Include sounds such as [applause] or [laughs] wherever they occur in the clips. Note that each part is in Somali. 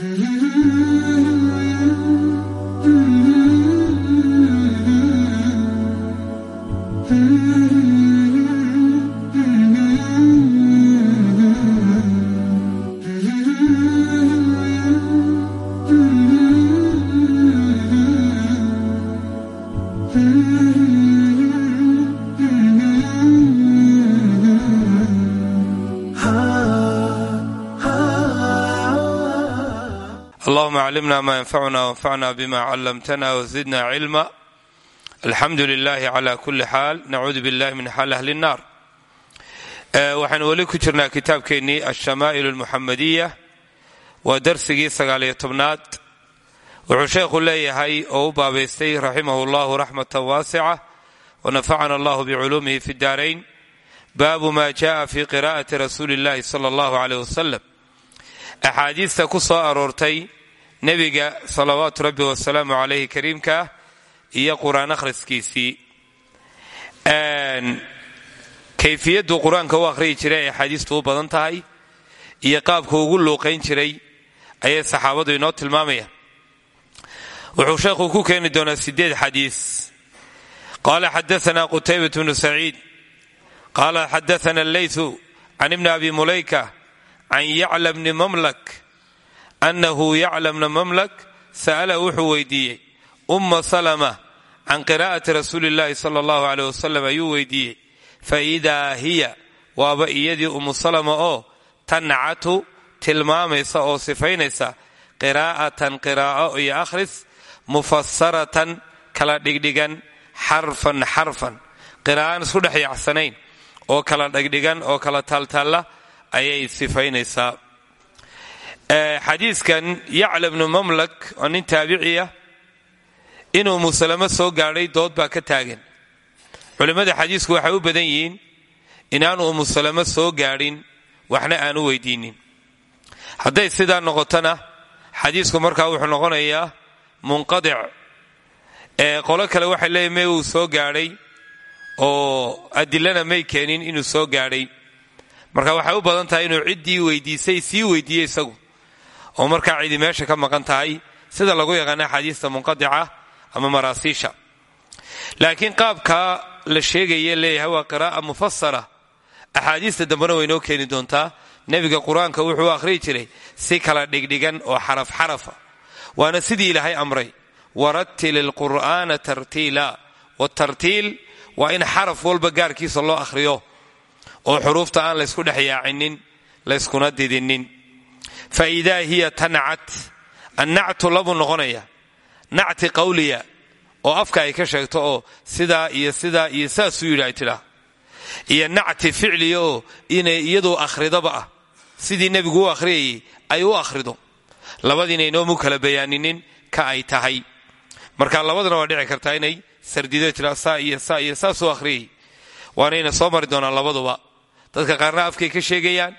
allahuma climna ma ynfacuna wanfacna bima callamtana wzidna cilma alxamdu lilahi cla kuli xaal nacuudu billahi min xaal ahli nnar waxaynu weli ku jirnaa kitaabkeennii alshamaa'il almuxamadiya waa darsigii sagaaliyo tobnaad. Wuxuu sheekhu leeyahay oo u baabaystay raximahu llahu raxmatan waasica wanafacana allahu biculuumihi fi daarayn baabu ma jaءa fi qira'ati rasuuli اllahi sala allahu aleyh wasalam axaadiista ku soo aroortay nebiga salawaatu rabbi wasalaamu calayhi kariimka iyo qur'aan akhriskiisii. Kayfiyaddu qur'aanka u akhriyi jiray ay axaadiistu u badan tahay iyo qaabku ugu luuqayn jiray ayay saxaabadu inoo tilmaamayaan wuxuu sheekhu ku keeni doonaa sideed xadiis. Qaala xadaana qutaybat bnu saciid. Qaala xadaana alleytu can ibni abi mulayka can yacla bni mamlak annahu yacla bna mamlak sa'ala wuxuu weydiiyey umma salama can qiraa'ati rasuuli illahi sala allahu aleyh wasalam ayuu weydiiyey fa hiya waaba iyadii ummu salama oo tancatu tilmaamaysa oo sifaynaysa qiraa'atan qiraa'o iyo akhris mufasaratan kala dhigdhigan xarfan xarfan qiraa'aan isku dhex yacsanayn oo kala dhigdhigan oo kala taaltaalla ayay sifaynaysaa xadiiskan yacla bnu mamlak oo nin taabiciya inuu musalamo soo gaadhay dood baa ka taagan. Culimmada xadiisku waxay u badan yihiin inaanu umusalamo soo gaadhin waxna aanu weydiinin. Hadday sidaa noqotona xadiisku markaa wuxuu noqonayaa munqadic. Qolo kale waxay leeyihiin me uu soo gaadhay oo adilana may keenin inuu soo gaadhay marka waxay u badan tahay inuu ciddii weydiisay sii weydiiyey isagu oo markaa cidi meesha ka maqan tahay sida lagu yaqaana axaadiista munqadica ama maraasiisha. Laakiin qaabkaa la sheegaya leeyahay waa qiraa'a mufasara axaadiista dambena way noo keeni doontaa nebiga qur'aanka wuxuu akhriyi jiray si kala dhigdhigan oo xaraf xarafa. Waana sidii ilaahay amray warattil ilqur'aana tartiila. Watartiil waa in xaraf walba gaarkiisa loo akhriyo oo xuruufta aan laysku dhex yaacinin layskuna didinin fa idaa hiya tancat annactu labuu noqonaya nacti qawliya oo afka ay ka sheegto oo sidaa iyo sidaa iyo saasuu yidhi ay tidhaa iyo nacti ficliya oo inay iyadoo akhridaba ah sidii nebigu u akhriyayay ay u akhrido labadiina inoomu kala bayaaninin ka ay tahay marka labadana waa dhici kartaa inay sardido tiraa saa iyo saa iyo saasuu akhriyay waanayna soo mari doonaan labaduba dadka qaarna afkay ka sheegayaan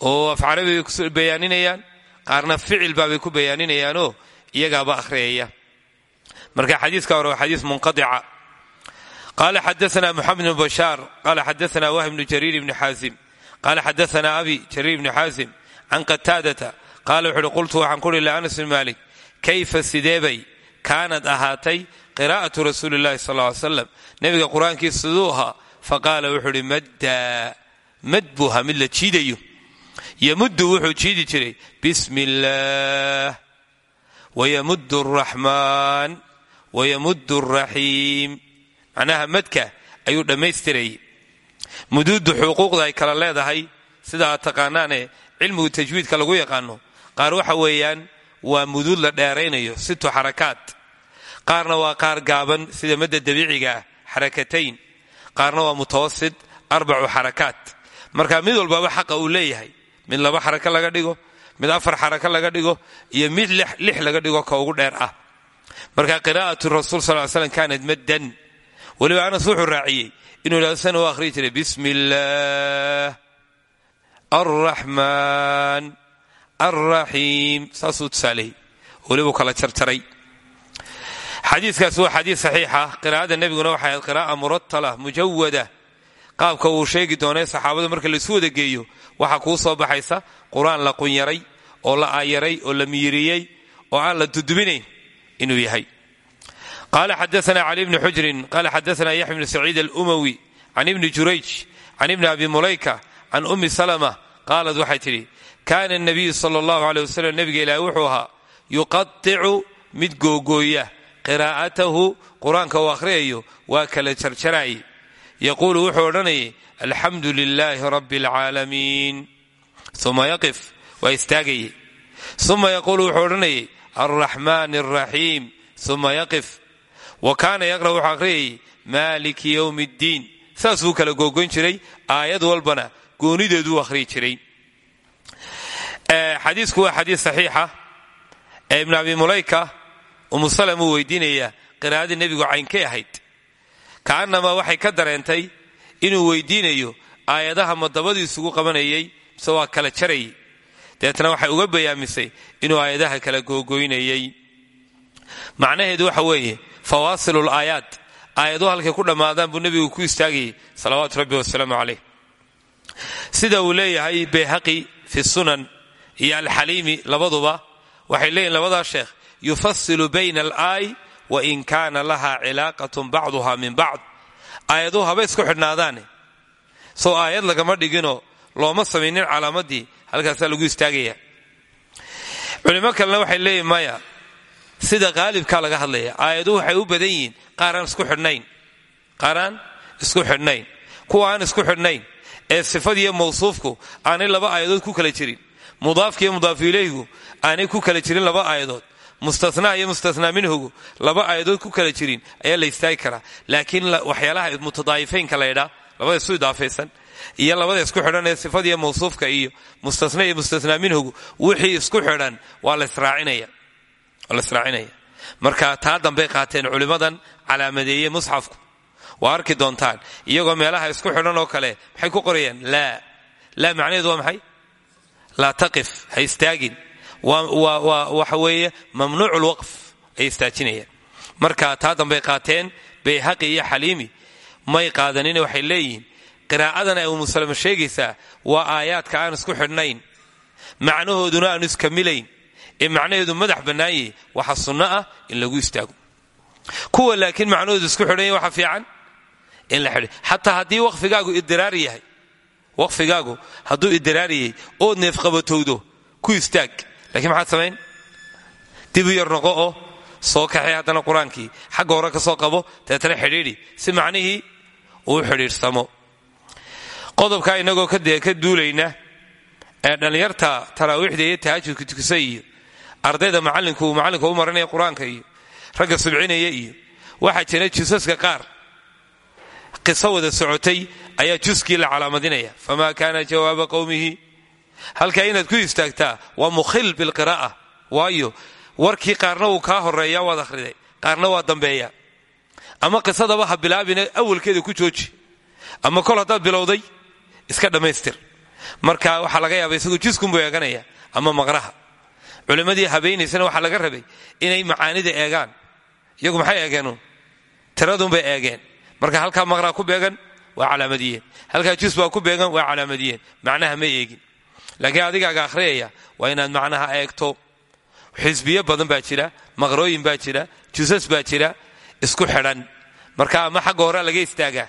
oo af carabi bay ku bayaaninayaan qaarna ficil baabay ku bayaaninayaanoo iyagaaba akhriyaya marka xadiiska hore waa xadiis munqadica. Qala xadaana moxamed bn bashaar qala xadaana wahm bnu jariir bni xaasim qala xadaana abi jariir bni xaasim can qataadata qaala wuxu qultu waxaan ku uhi lianas bn malik kayfa sideebay kaanad ahaatay qiraa'atu rasuuli llahi sal ly slam nebiga qur'aankiisa siduu ahaa faqaala wuxuu uhi la yamuddu wuxuu jiidi jiray bismi illaah wayamuddu araxmaan wayamuddu araxiim macnaha madka ayuu dhammaystirayay muduuddu xuquuqda ay kala leedahay sida aad taqaanaane cilmigu tajwiidka lagu yaqaano qaar waxa weeyaan waa muduud la dheeraynayo situ xarakaat qaarna waa qaar gaaban sida madda dabiiciga ah xarakatayn. Qaarna waa mutawasit arbacu xarakaat marka mid walbaba xaqa uu leeyahay mid laba xarako laga dhigo mid afar xarako laga dhigo iyo mid lix laga dhigo ka ugu dheer ah. Marka qiraa'atu rasuul sal l slam kaanat maddan. Weliba anas wuxuu raaciyey inuu yidhahdo sana u akhriyi jiray bismi illaah alraxmaan alraxiim saasuu kala jarjaray xadiiskaas waa xadiis saxiixa qiraa'ada nebiguna waxay ahayd qiraa'a muratala mujawada qaabka uu sheegi doonay saxaabadu marka laisu wada geeyo waxaa kuu soo baxaysa qur'aan la qunyaray oo la aayaray oo la miiriyey oo aan la dudubinayn inuu yahay. Qaala xadaana cali bni xujrin qaala xadaana yaxya bni saciid alumawi can ibni jurayj can ibni abi mulayka can ummi salama qaalad waxay tidhi kaana nabiyu sala allahu aleyh wasalam nebiga ilaahi wuxuu ahaa yuqadicu mid googooya qiraa'atahu qur'aanka uu akhriyayo waa kala jarjaraaye yaquulu wuxuu odhanayay alxamdu lilaahi rabbi alcaalamiin uma yaqif waa istaagaye uma yaquulu wuxuu odhanayay alraxmaan alraxiim uma yaqif wa kaana yaqra' wuxuu akhriyayay maaliki yowmi ddiin saasuu kala googoyn jiray aayad walbana goonideeduu akhriyi jiray xadiisku waa xadiis saxiixa ee ibnu abi mulayka umu salem uu weydiinaya qiraa'adii nebigu caynkay ahayd ka'annamaa waxay ka dareentay inuu weydiinayo aayadaha madabadiisugu qabanayay mise waa kala jarayay deetna waxay uga bayaamisay inuu aayadaha kala googoynayay macnaheedu waxa weeye fawaasilul aayaat. Aayadu halkay ku dhammaadaan buu nebigu ku istaagayay salawaatu rabbi wasalaamu caleyh sida uu leeyahay bayhaqi fi sunan iyo alxaliimi labaduba waxay leeyihiin labadaa sheekh yufasilu bayna alaay wa in kaana laha cilaaqatun bacduha min bacd. Aayaduhu haba isku xidhnaadaane. Soo aayad lagama dhiginoo looma samaynin calaamadii halkaasaa lagu istaagaya. Culimo kalena waxay leeyihiin maya sida qaalibkaa laga hadlaya aayaduhu waxay u badan yihiin qaaraan isku xidhnayn qaaraan isku xidhnayn kuwa aan isku xidhnayn ee sifadiiyo mawsuufku aanay laba aayadood ku kala jirin mudaafkiiyo mudaafu ilayhigu aanay ku kala jirin laba aayadood mustanaa iyo mustanaa minhugu laba aayadood ku kala jirin ayaa la istaagi karaa. Laakiin waxyaalaha mutadaayifaynka laydhaa labada isu idaafaysan iyo labada isku xidhan ee sifadiiyo mawsuufka iyo mustasna iyo mustanaa minhugu wixii isku xidhan waa la israacinaya marka taa dambay qaateen culimmadan calaamadeeye musxafku. Waa arki doontaan iyagoo meelaha isku xidhan oo kale maxay ku qorayaan? Laa laa macnaheedu waa maxay? Laa taqif ha istaagin waxa weeye mamnuucu lwaqf ay istaajinayaan. Marka taa dambay qaateen bayhaqi iyo xaliimi may qaadanin waxay leeyihiin qiraa'adan ay umusalama sheegaysaa waa aayaadka aan isku xidhnayn. Macnahooduna aanu iskamilayn ee macnaheedu madax bannaanyah waxa sunno ah in lagu istaago. Kuwa laakiin macnahoodu isku xidhanya waxa fiican in la xidhay. Xataa haddii waqfigaagu idiraar yahay waqfigaagu hadduu idiraariyay ood neefqabatowdo ku istaag lakiin maxaad samayn dib u yar noqo oo soo kaxay haddana qur'aankii. Xagga hore ka soo qabo deetana xidhiidhi. Si macnihii uu xidhiidhsamo qodobkaa inagoo ka duulayna ee dhallinyarta taraawiixda iyo tahajudka tukisa iyo ardayda macallinku macallinka u maranaya qur'aanka iyo ragga subcinaya iyo waxaa jira jusaska qaar. Qiso wada socotay ayaa juskii la calaamadinaya. Famaa kaana jawaaba qowmihi halkaa inaad ku istaagtaa waa mukhil bilqiraa'a. Waayo warkii qaarna wuu kaa horreeya waad akhriday. Qaarna waa dambeeya ama qisadaba ha bilaabina awalkeeda ku jooji. Ama kol haddaad bilowday iska dhammaystir. Marka waxaa laga yaaba isagoo jiskunbuu eeganaya ama maqraha. Culimmadii habaynaysana waxaa laga rabay inay macaanida eegaan. Iyagu maxay eegeen tiradunbay eegeen. Marka halkaa maqraa ku beegan waa calaamadiyeen halkaa baa ku beegan waa calaamadiyeen macnaha ma eegin laakiin adigaaga akhriyaya waa inaad macnaha eegto. Xisbiyo badan baa jira maqrooyin baa jira jusas baa jira isku xidhan. Marka ama xagga laga istaagaa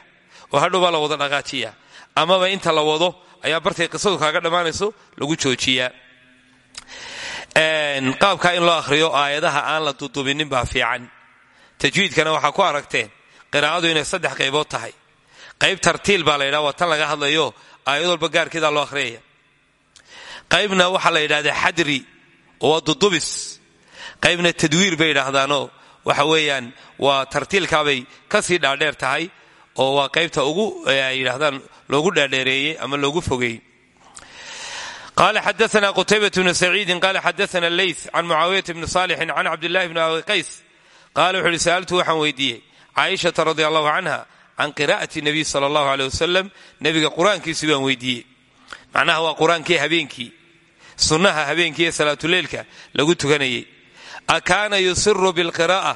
oo hadhow baa la wada dhaqaajiya. Amaba inta la wado ayaa bartay qisadu kaaga dhammaanayso lagu joojiyaa qaabkaa in loo akhriyo aayadaha aan la dudubinin baa fiican. Tajwiidkana waxaa ku aragteen qiraa'adu inay saddex qaybood tahay. Qayb tartiil baa la yidhaha tan laga hadlayo aayad walba gaarkeedaa loo akhriyaya qaybna waxaa la yidhahdaa xadri waa dudubis qaybna tadwiir bay yidhaahdaanoo waxa weeyaan waa tartiilkaabay ka sii dhaadheer tahay oo waa qaybta ugu ay loogu dhaadheereeyey ama loogu fogeeyey qala xadaana qutaybat bnu saciidin qala xadaana leyth can mucaawiyata bni saalixin can cabdillahi bni abi qays qala wuxu uhi sa'altu waxaan weydiiyey caaishata radi allahu canha can qiraa'ati nabiy sala allahu aleyh wasalam nebiga qur'aankiisi baan macnaha waa qur'aankii habeenkii. Sunnaha habeenkii ee salaatuleylka lagu tukanayey a kaana yusiru bilqiraa'a?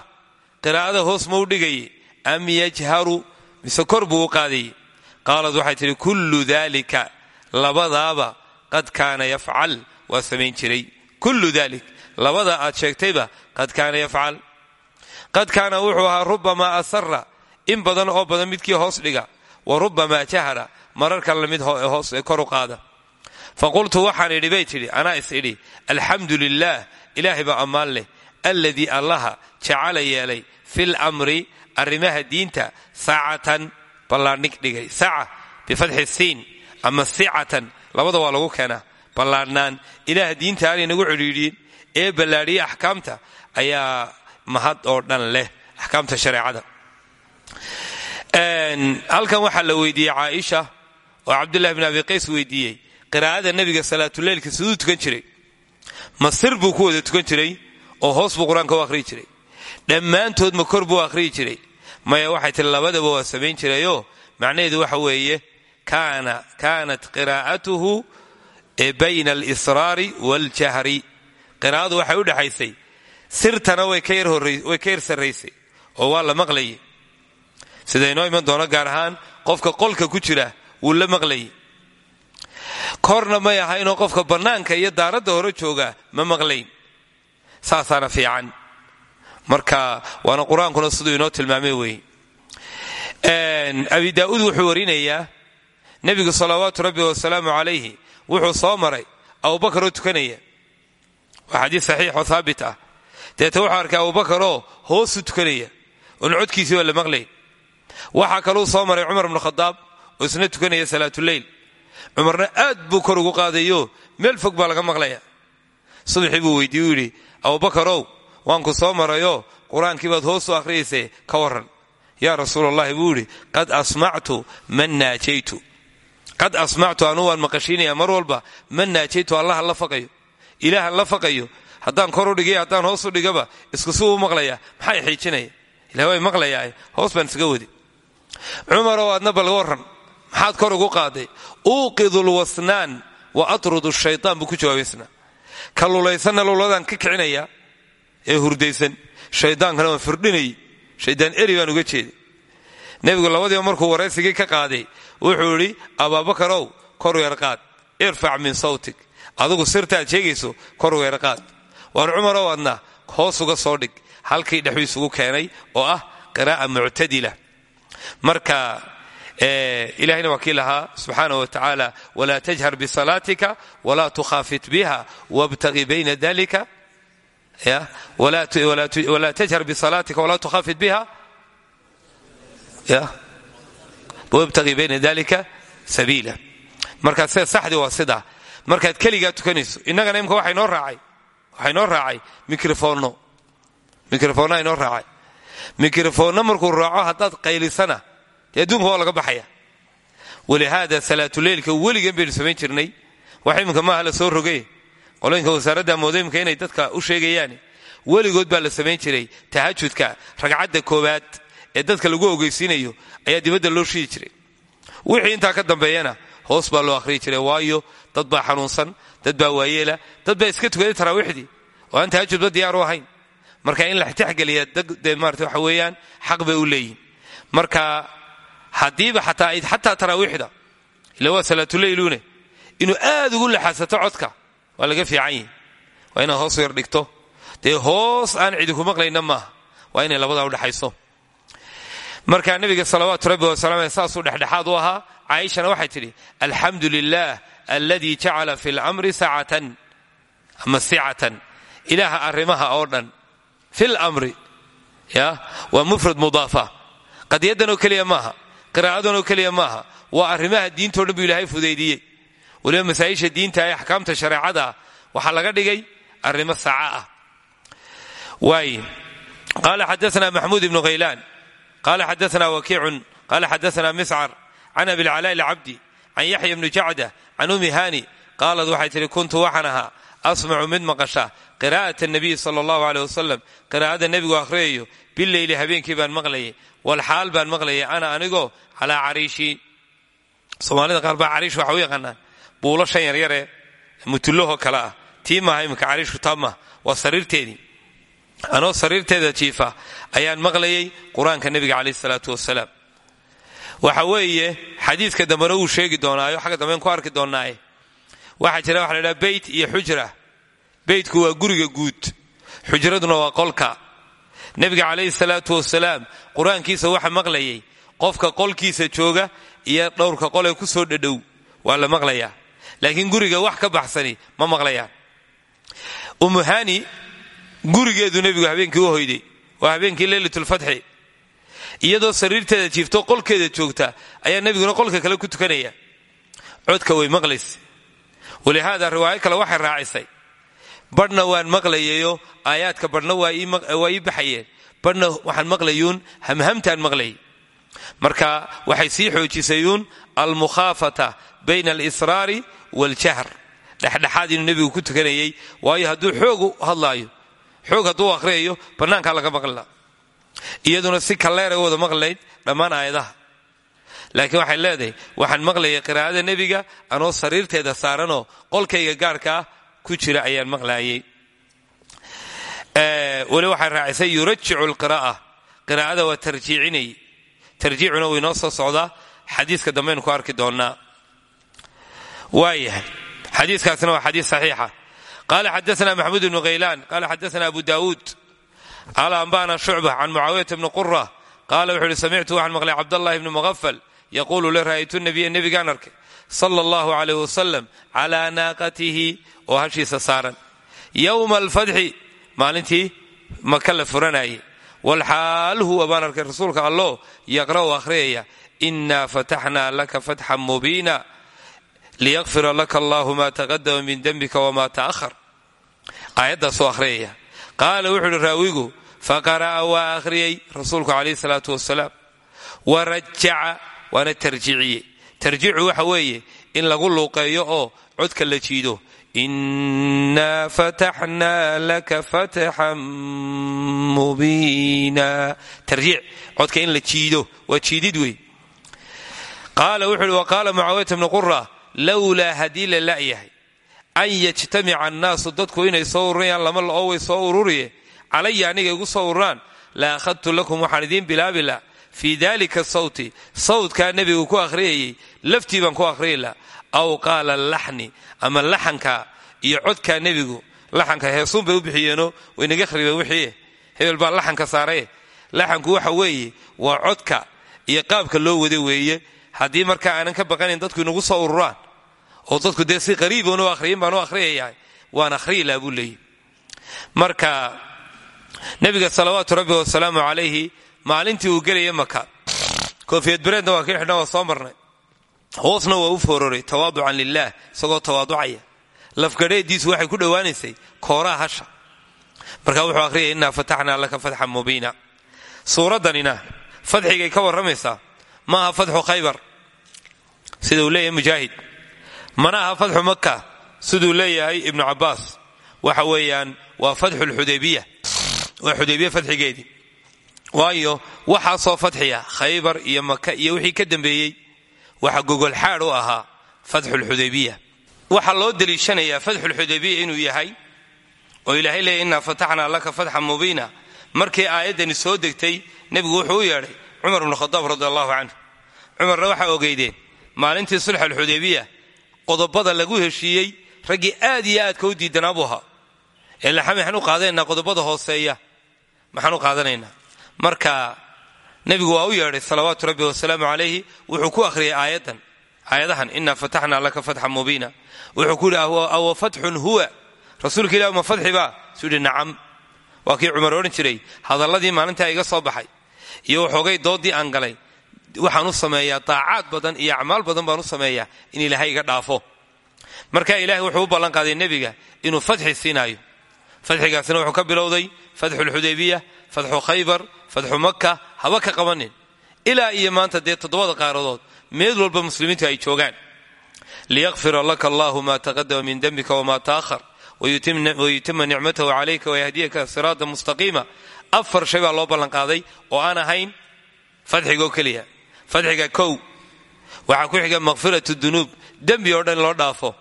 Qiraa'ada hoos ma u dhigayey am yajharu? Mise kor buu u qaadayey qaalad waxay tidhi kullu dalika labadaaba qad kaana yafcal. Waa samayn jiray. Kullu dalik labada aad sheegtayba qad kaana yafcal. Qad kaana wuxuu ahaa rubamaa asara in badan oo badan midkii hoos dhiga. Wa rubamaa jahara. Mararka la mid hoos kor u qaada faqultu waxaan idhi bay tidhi anaa is idhi alxamdu lilaah ilaahay baa ammaan leh alladii allaha jacala yeelay fil amri arrimaha diinta saacatan ballaadhig dhigay saca bifatxi labada waa lagu keenaa ballaadhnaan ilaah diinta aanay nagu cidhiidhiyin ee ballaadhiya axkaamta ayaa mahad oo dhan leh axkaamta shareecada halkan waxaa la weydiiyey caaisha oo cabdullahi bin abi qays weydiiyey qiraa'ada nebiga salaatuleylka siduu tukan jiray. Ma sir buu ku wada tukan jiray oo hoos buu qur'aanka u akhriyi jiray. Dhammaantood ma kor buu akhriyi jiray. Maya waxay tiri labadaba waa samayn jirayoo macnaheedu waxa weeye kaanat qiraa'atuhu bayna alisraari waljahri. Qiraa'adu waxay u dhexaysay sirtana way ka yar sarraysay oo waa la maqlayay. Sida inoo iman doono gaar ahaan qofka qolka ku jira wuu la maqlayay korna may ahaynoo qofka bannaanka iyo daaradda hore jooga ma maqlayn. Saasaana fiican. Marka waana qur'aankuna siduu inoo tilmaamay weeye abi daa'uud wuxuu warinayaa nebigu salawaatu rabbi wasalaamu calayhi wuxuu soo maray abubakar oo tukanaya. Waa xadiis saxiixoo haabit ah. Deeta wuxuu arkay abubakaroo hoosu tukanaya oon codkiisii waa la maqlay. Waxaa kaluu soo maray cumar bnu khadaab oo isna tukanaya salaatuleyl cumarna aad buu kor ugu qaadayo. Meel fog baa laga maqlaya. Subaxii buu weydiiye u yidhi abubakarow waanku soo marayoo qur'aankii baad hoos u akhriyaysee ka warran. Yaa rasuulallahi buu yidhi qad asmactu man naajaytu. Qad asmactu anuu waan maqashiinaya mar walba man naajaytu allahan la faqayo. Ilaahan la faqayo. Haddaan kor u dhigay haddaan hoos u dhigaba isku si uu maqlaya maxay xiijinaya ilah way maqlayaa hoos baan isaga wadi. Cumarow adna warran maxaad kor ugu qaaday? Uuqidu lwasnaan wa atrudu shaytaan buu ku jawaabaysna ka lulaysanna luladaan ka kicinaya ee hurdaysan. Shaydaankana waan firdhinayay shaydaan eri baan uga jeeday. Nebigu labadiiba markuu waraysigii ka qaaday wuxuu idhi abaabakarow kor weerqaad irfac min sawtig adigu sirtaad sheegayso kor weerqaad waar cumarow adna hoos uga soo dhig. Halkii dhexuu isugu keenay oo ah qiraa'a muctadila. Marka ilahina waa kii lahaa subxaana wa tacaala walaa tajhar bisalaatika walaa tukhaafit biha wabtagi bayna dalika walaa tajhar bisalaatika walaa tukhaafit biha wabtagi bayna dalika sabiila marka sida saxdii waa sidaa markaad keligaa tukanayso innagana imka waxa inoo raacay waxaa inoo raacay mikrofoonno mikrofoonnaa inoo raacay mikrofoonna markuu raaco haddaad qaylisana dee adduunka waa laga baxaya. Walihaada salaatuleylka weligan baynu samayn jirnay. Wax iminka maaha la soo rogay. Qoloyinka wasaaradda moodooyimka inay dadka u sheegayaan. Weligood baa la samayn jiray. Tahajudka ragcadda koowaad ee dadka lagu ogeysiinayo ayaa dibadda loo shidi jiray. Wixii intaa ka dambeeyana hoos baa loo akhriyi jiray. Waayo dad baa xanuunsan dad baa waayeela dad baa iska tukaday taraawiixdii oo aan tahajudba diyaar u ahayn. Marka in la tixgeliya de maarata waxa weeyaan xaq bay u leeyihiin marka haddiiba xataa taraawiixda. Ila waa salaatuleyluune inuu aad ugu laxasato codka waa laga fiican yihi waa inaad hoos yar dhigto. Dee hoos aan cidinku maqlayna maaha. Waa inay labadaa udhexayso marka nabiga salawaatu rabbi wasalam saasuu dhexdhexaad u ahaa caaishana waxay tidhi alxamdu lilah alladii jacala fi lmri ama sicatan. Ilaaha arrimaha oo dhan. Fi ya? Waa mufrad mudaafa. Qadiyadan oo keliya qiraa'adan oo keliya maaha waa arrimaha diintao dhan buu ilaahay fudaydiyey weliba masaa'isha diinta ee axkaamta shareecada waxaa laga dhigay arrimo saca ah. Waay qaala xadaana maxmuud ibnu khaylaan qala xadaana wakiicun. Qala xadaana miscar. Can abilcalaa alcabdi. Can yaxya bni jacda. Can umi hani qaalad waxay tihi kuntu waxaan ahaa asmacu mid maqasha. Qiraa'at nabiy sala allahu aleyh wasalam qiraa'ada nebigu akhriyayo. Bileyli habeenkii baan maqlayay walxaal baan maqlayay ana anigoo calaa cariishi soomaalida qaar baa cariish waxa u yaqaanaan buulo shan yaryare mutullahoo kale ah tii maaha iminka cariishku taa maaha waa sariirteedii anoo sariirteeda jiifa ayaan maqlayay qur'aanka nebiga caleyh salaatu wasalaam waxa weeye xadiidka dambena wuu sheegi doonaayo xagga jira waxa la ydhaha beyt iyo xujra beytku waa guriga guud xujraduna waa qolka nebiga calayhi salaatu wasalaam qur'aankiisa waxa maqlayay qofka qolkiisa jooga iyo dhowrka qolee ku soo dhadhow waa la maqlayaa laakiin guriga wax ka baxsani ma maqlayaan umuhani gurigeedu nebigu habeenkii u hoyday waa habeenkii leylatulfatxi iyadoo sariirteeda jiifto qolkeeda joogta ayaa nebiguna qolka kale ku tukanaya. Codka way maqlaysa walihaada riwaayo kale waxay raacisay badhna waan maqlayayo aayaadka badhna waa ii baxayeen badhna waxaan maqlayuun hamhamtaan maqlayay marka waxay sii xoojisayuun almukhaafata bayna alisraari waaljahr dhexdhexaad inuu nebigu ku tukanayay waayo hadduu xoog u hadlaayo xoog hadduu akhriyayo bannaankaa laga maqlila iyaduna si kalleeray wada maqlayd dhammaan aayadaha. Laakiin waxay leedahay waxaan maqlayay qiraa'ada nebiga anoo sariirteeda saaranoo qolkayga gaarkaa ku jira ayaan maqlaayay weli waxay raacisay yurajicu lqiraa'a qiraa'ada waa tarjiicinay tarjiicuna way noo soo socdaa. Xadiiska ku arki doonnaa. Waayahay. Xadiiskaasina waa xadiis saxiixa. Qaala xadaana maxamuud ibnu khaylaan qaala xadaana abu daawuud. Qaala anba'ana shucba can mucaawiyata bni qura qaala wuxuu ihi samictu waxaan maqlay cabdallahi bni muqafal yaquulu le ra'aytu nabiya nebigaan arkay sala allahu calayh wasalam calaa naaqatihi oo hashiisa saaran. Yowma alfatxi maalintii maka la furanayay walxaal huwa baan arkay rasuulka allo yaqra'u akhriyaya inaa fataxnaa laka fatxan mubiina liyakfira laka allahu ma taqadama min dembika wama ta'ahar aayaddaasoo akhriyaya qaala wuxuu uhi raawigu faqara'a waa akhriyey rasuulku calayhi salaatu wasalaam wa rajaca waana tarjiciye tarjiicu waxa weeye in lagu luuqeeyo oo codka la jiido. Inaa fataxnaa laka fatxan mubiina. Tarjiic codka in la jiido waa jiidid wey qaala wuxu uhi wa qaala mucaawiyata bnu qura lowlaa haddii la la'yahay an yajtamica dadku inay soo ururayaan lama la oo way soo ururiye calaya aniga igu soo ururaan la akhadtu lakum waxaan idiin bilaabi la fii sawti sawdkaa nebigu ku akhriyayay laftii baan ku akhriyi la aw qaala laxni ama laxanka iyo codkaa nebigu laxanka heesuun bay u bixiyeenoo waynaga khribeen wixii hebel baa laxanka saaraye laxanku waxa weeye waa codka iyo qaabka loo wada weeye. Haddii markaa aanan ka baqanayn dadku inagu soo ururaan oo dadku dee si qariiboon u akhriyin baan u akhriyayahay waan akhriyi laha buu marka nebiga salawaatu rabbi wasalaamu calayhi maalintii uu gelaya maka koofiyad bereedna waa kii xidhan waa soo marnay hoosna waa u foororay tawaaducan lilaah isagoo tawaaducaya. Lafgadheediisu waxay ku dhowaanaysay kooraha hasha. Marka wuxuu akhriyay innaa fataxnaa laka fatxan mubiina. Suuraddanina fadxigay ka warramaysaa maaha fatxu khaybar. Sida uu leeyahay mujaahid. Mana aha fatxu maka siduu leeyahay ibnu cabbaas. Waxa weeyaan waa fatxu lxudaybiya waa xudaybiya fadxigeedii waayo waxaasoo fadxiya khaybar iyo maka iyo wixii ka dambeeyey waxa gogol xaad u ahaa fatxulxudaybiya waxaa loo deliishanayaa fatxulxudaybiya inuu yahay oo ilaahay leeya innaa fataxnaa laka fatxan mubiina. Markii aayaddani soo degtay nebigu wuxuu u yeedhay cumar bnu khadaab radi allahu canhu cumarna waxaa ogeydeen maalintii sulx alxudaybiya qodobada lagu heshiiyey raggii aad iyo aadka u diidanaa buu ahaa. Ee laxa qodobada hooseeya? Maxaan u qaadanaynaa. Marka nebigu waa u yeedhay salawaatu rabbi wasalaamu calayhi wuxuu ku akhriyay aayaddan. Aayadahan innaa fataxnaa laka fatxan mubiina. Wuxuu ku yidhi awa fatxun huwa. Rasuulka ilah ma fadxi baa? Suu yidhi nacam. Waa kii cumar jiray hadalladii maalintaa iga soo baxay iyo waxoogay doodii aan galay. Waxaan u sameeyaa daacaad badan iyo acmaal badan baan u sameeyaa in ilaahay iga dhaafo. Marka ilaahay wuxuu u ballan qaaday nebiga inuu fadxi siinaayo. Fadxigaasina wuxuu ka bilowday fatxu lxudaybiya fatxu khaybar fatxu maka haba ka qabanin. Ilaa iyo maanta dee toddobada qaaradood meel walba muslimiintu ay joogaan. Liyakfira laka allahu ma taqadama min dembika wama ta'ahar wayutima nicmatahu calayka wayahdiyaka siraada mustaqiima. Afar shay baa loo ballanqaaday oo aan ahayn fadxigoo keliya. Fadxiga kow waxaa ku xiga makfiratu dunuub. Dembi oo dhan loo dhaafo.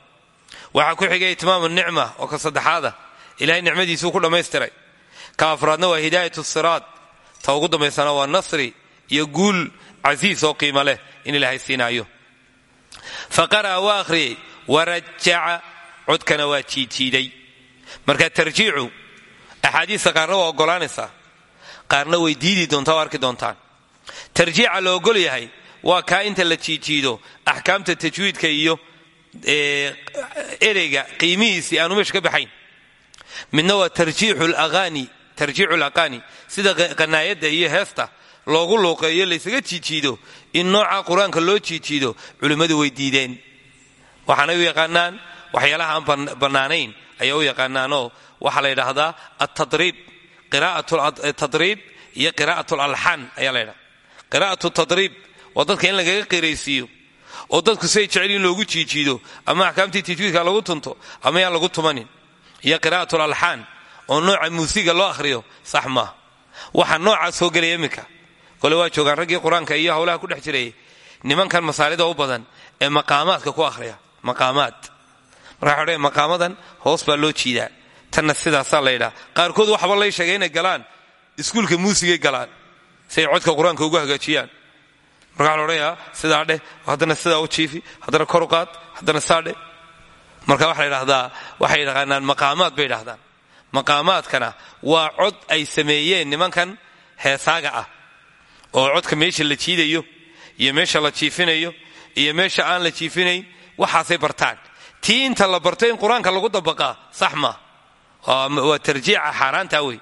Waxaa ku xiga itmaamu nicma oo ka saddexaada. Ilahay nicmadiisuu ku dhammaystiray. Ka afraadna waa hidaayat siraad ta ugu dambaysana waa nasri iyo guul casiis oo qiimo leh in ilaahay siinaayo fa qara'a waa akhriyey warajaca codkana waa jiidjiiday marka tarjiicu axaadiista qaarna waa ogolaanaysaa qaarna way diidi doontaa o arki doontaan tarjiica la ogol yahay waa kaa inta la jiijiido axkaamta tajwiidka iyo ereyga qiimihiisii aanu meesha ka baxayn midna waa tarjiicu laqaani sida qanaayadda iyo heesta loogu luuqeeyo laysaga jiijiido in nooca qur'aanka loo jiijiido culimmadu way diideen. Waxaanay u yaqaanaan waxyaalaha aan ayay u yaqaanaanoo waxaa la yidhaahdaa atadriib qiraatadriib iyo qiraa'at lalxaan ayaa la ydhahda qiraa'atu tadriib waa dadka in lagaga qiraysiiyo oo dadku siay jecel in loogu jiijiido ama axkaamtii tajwiidka lagu tunto ama yaan lagu tumanin. Iyo qiraa'at lalxaan oo nooca muusiga loo akhriyo sax maaha waxa noocaa soo gelaya iminka. Kole waa joogaan raggii qur'aanka iyo howlaha ku dhex jirayay nimankan masaalida u badan ee maqaamaadka ku akhriya maqaamaad. Marka maqaamadan hoos baa loo jiidaa. Tanna sidaasaa la ydhaa qaarkood waxba lay sheegay inay galaan. Iskuulka muusigay galaan. Si codka qur'aanka ugu hagaajiyaan. Marka waxa la odhanayaa sidaa dheh. Haddana sidaa u jiifi. Haddana kor u qaad. Haddana saa dheh. Marka waxa la ydhahdaa waxay yaqaanaan maqaamaad bay yidhahdaan maqaamaadkana waa cod ay sameeyeen nimankan heesaaga ah oo codka meesha la jiidayo iyo meesha la jiifinayo iyo meesha aan la jiifinayn waxaasay bartaan. Tii inta la barto in qur'aanka lagu dabaqaa sax maa waa tarjiica xaaraanta wey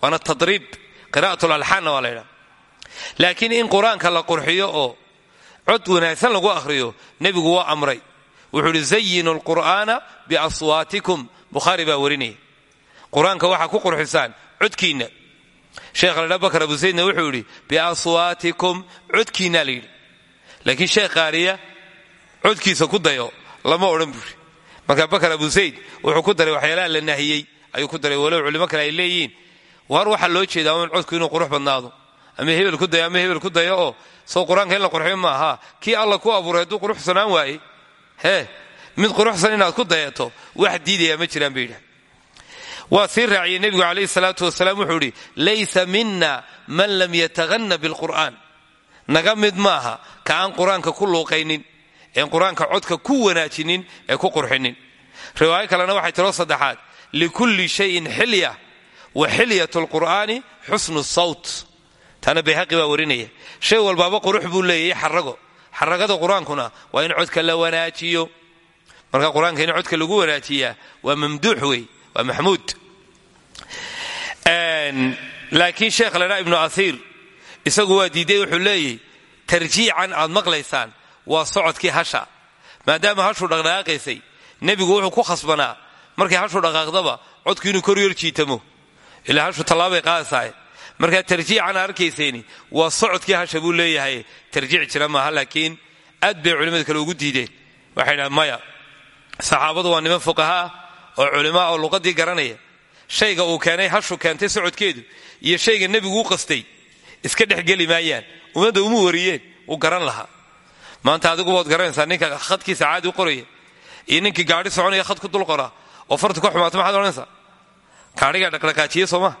waana tadriib. Qira'at lalxaanna waa la laakiin in qur'aanka la qurxiyo oo cod wanaagsan lagu akhriyo nebigu waa amray. Wuxuu uhi zayinu lqur'aana biaswaatikum bukhaari baa warinaya qur'aanka waxaa ku qurxisaan codkiinna sheekh ladha bakar abu saydna wuxuu yidhi biaswaatikum codkiinna la yidhi. Laakiin sheekh qaariya codkiisa ku dayo lama odhan buuri marka bakar abu sayd wuxuu ku daray waxyaalaha la nahiyey ayuu ku daray walow culimo kale ay leeyihiin. War waxaa loo jeedaa in codku inuu qurux badnaado. Ama hebel ku dayo ama hebel ku dayo oo soo qur'aanka in la qurxiyo maaha kii alla ku abuuray hadduu quruxsanaan waaye? Hee mid quruxsan inaad ku dayato wax diidaya ma jiraan bay waa sii raaciyey nebigu calayhi salaatu wasalaam wuxuu idhi laysa mina man lam yatahanna bilqur'aan. Naga mid maaha ka aan qur'aanka ku luuqaynin een qur'aanka codka ku wanaajinin ee ku qurxinin. Riwaayo kalena waxay tiro saddexaad likulli shayin xilya wa xilyat lqur'aani xusnu sawt. Taana bayhaqi baa warinaya shay walbaaba qurux buu leeyahay xarago xaragada qur'aankuna waa in codka la wanaajiyo. Marka qur'aanka in codka lagu wanaajiyaa waa mamduux wey waa maxmuud laakiin sheekh ladhaa ibnu asiir isagu waa diiday wuxuu leeyahy tarjiican aad maqlaysaan waa socodkii hasha. Maadaama hashu dhaqdhaqaaqaysay nebigu wuxuu ku khasbanaa markay hashu dhaqaaqdaba codku inuu kor jiitamo. Ilaa hashu tallaabay qaadaysaa markaa tarjiican arkaysayni waa socodkii hasha buu leeyahay. Tarjiic jira maaha laakiin aad bay culimmada kale ugu diideen. Waxay maya saxaabadu waa niman fuqaha ah oo culimaa oo luqadii garanaya shayga uu keenay hashu keentay socodkeedu iyo shayga nebigu u qastay iska dhexgeli maayaan ummadda uma wariyeen uu garan lahaa. Maanta adigu waad garanaysaa ninka khadkiisa caadi u qoraya iyo ninkii gaadhi soconaya khad ku dul qoraa oo farta ka xumaato maxaad odhanaysaa? Gaadhigaa dhaqdhaqaajiye sooma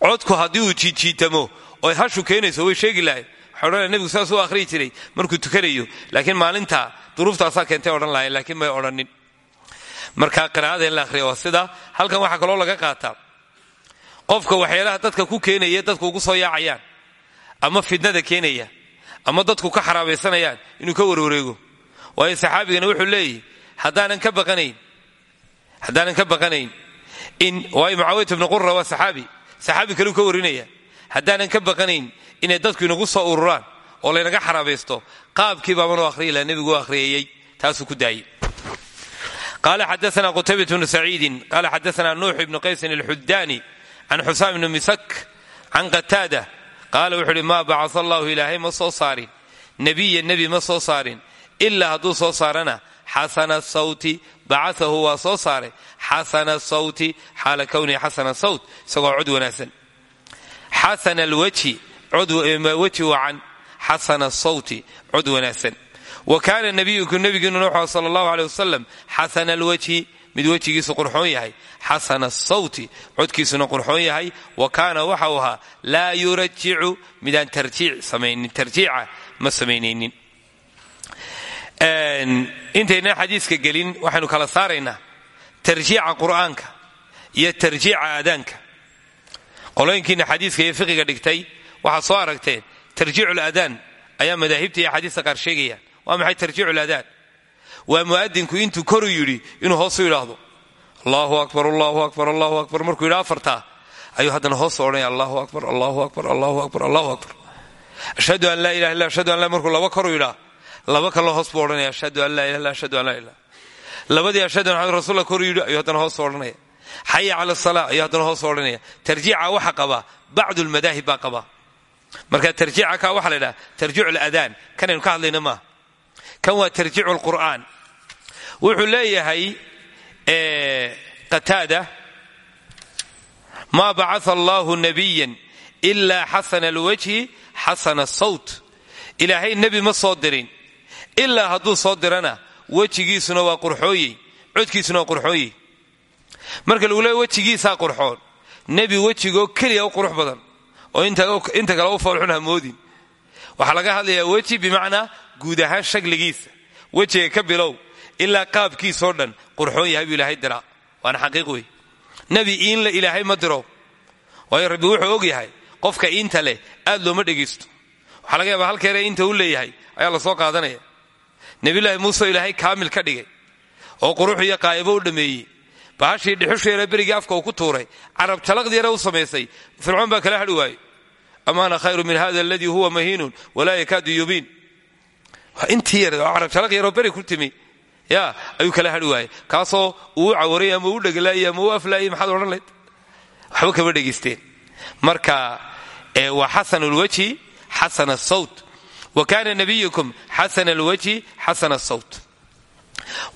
codku haddii uu jiijiitamo oy hashu keenayso way sheegi lahay waxay odhanaya saas u akhriyi jiray markuu tukanayo laakiin maalinta duruuftaasaa keentay odhan lahayn laakiin may odhanin marka qiraa'ada in la akhriya waa sida. Halkan waxaa kaloo laga qaataa qofka waxyaalaha dadka ku keenaya dadku ugu soo yaacayaan ama fidnada keenaya ama dadku ka xaraabaysanayaan inuu ka warwareego. Waayo saxaabigana wuxuu leeyahy haddaanan ka baqanayn haddaanan ka baqanayn in waayo mucaawiyat ibnu qura waa saxaabi saxaabi kaleu ka warinaya haddaanan ka baqanayn inay dadku inagu soo ururaan oo laynaga xaraabaysto qaabkii baabanu akhriyi laha nebigu u akhriyayey taasuu ku daayey qala xadaana qutaybat bnu saciidin qala xadaana nuux ibnu qaysin alxudaani can xusaam ibni misak can qataada qaala wuxuu uhi maa bacaa allahu ilaahay ma soo saarin nebiya nebi ma soo saarin ilaa hadduu soo saarana xasana sawti bacaahu waa soo saaray xasana sawti xaala kownihi xasana sawt isagoo cod wanaagsan xasana alwajhi weji wacan xasana sawti cod wanaagsan wa kaana nabiyuku nebigiinuna wuxuu sala allahu aley wasalam xasana alwajhi mid wejigiisu qurxoon yahay. Xasana asawti codkiisuna qurxoon yahay. Wa kaana waxau ahaa laa yurajicu midaan tarjiic samaynin tarjiica ma samaynaynin. Intaynaan xadiiska gelin waxaynu kala saaraynaa tarjiica qur'aanka iyo tarjiica aadaanka. Qolooyinkiina xadiiska iyo fiqiga dhigtay waxaad soo aragteen tarjiicu ladaan ayaa madaahibta iyo axaadiista waa maxay tarjiicu ladaan waa mu'adinku intuu koru yidhi inuu hoosu yidhaahdo allahu akbar allahu akbar allahu akbar. Markuu yidha afartaa ayuu haddana hoosu odhanaya allahu akbar allahu akbar allahu akbar allahu akbar. Ashhadu an laa ilaha illa ashhadu an la markuu laba koru yidhaa laba kaloo hoos buu ashhadu an laa ilaha illa ashhadu an laa ilah labadii ashhadu an maxamed koru yidhi ayuu haddana hoosu odhanaya xaya cala asalaa ayuu haddana hoosu odhanaya tarjiica waxa qabaa bacdu lmadaahib baa qabaa. Marka tarjiica ka waxa la ydhaha tarjiicu ladaan kanaynu ka hadlayna maaha kan waa tarjiicu lqur'aan wuxuu leeyahay qataada maa bacaa allahu nabiyan ilaa xasana alwajhi xasana asawt ilaahay nebi ma soo dirin. Ilaa hadduu soo dirana wejigiisuna waa qurxooyey codkiisuna waa qurxooyey marka lagu leeya wejigiisaa qurxoon. Nebi wejigoo keliya u qurux badan oo inta kale u foolxun hamoodin waxaa laga hadlayaa weji bimacnaa guud ahaan shagligiisa. Wejiga ka bilow ilaa qaabkiisoo dhan qurxoon yahay buu ilaahay diraa. Waana xaqiiq wey nebi iinle ilaahay ma diro. Waayo rabbi wuxuu og yahay qofka iinta leh aad looma dhegaysto. Waxaa laga yaabaa halkeere inta u leeyahay ayaa la soo qaadanaya. Nebilaahi muuse ilaahay kaamil ka dhigay oo qurux iyo qaayabo u dhammeeyey bahashii dhixusheera berigii afka uu ku tuuray carab jalaqdi yare u samaysay fircoon baa kala hadhi waaye ama ana khayru min hada aladii huwa mahiinun walaa yakaadu yubiin intii yar oo carab jalaq yaroo beri ku timi. Ya ayuu kala hadhi waaye. Kaasoo uu cawaray ama u dhegalaayay ama u aflaayay maxaad odhan layd waxba kama dhegaysteen marka waa xasan lwajhi xasan asawt wa kana nabiyukum xasan alwajhi xasan asawt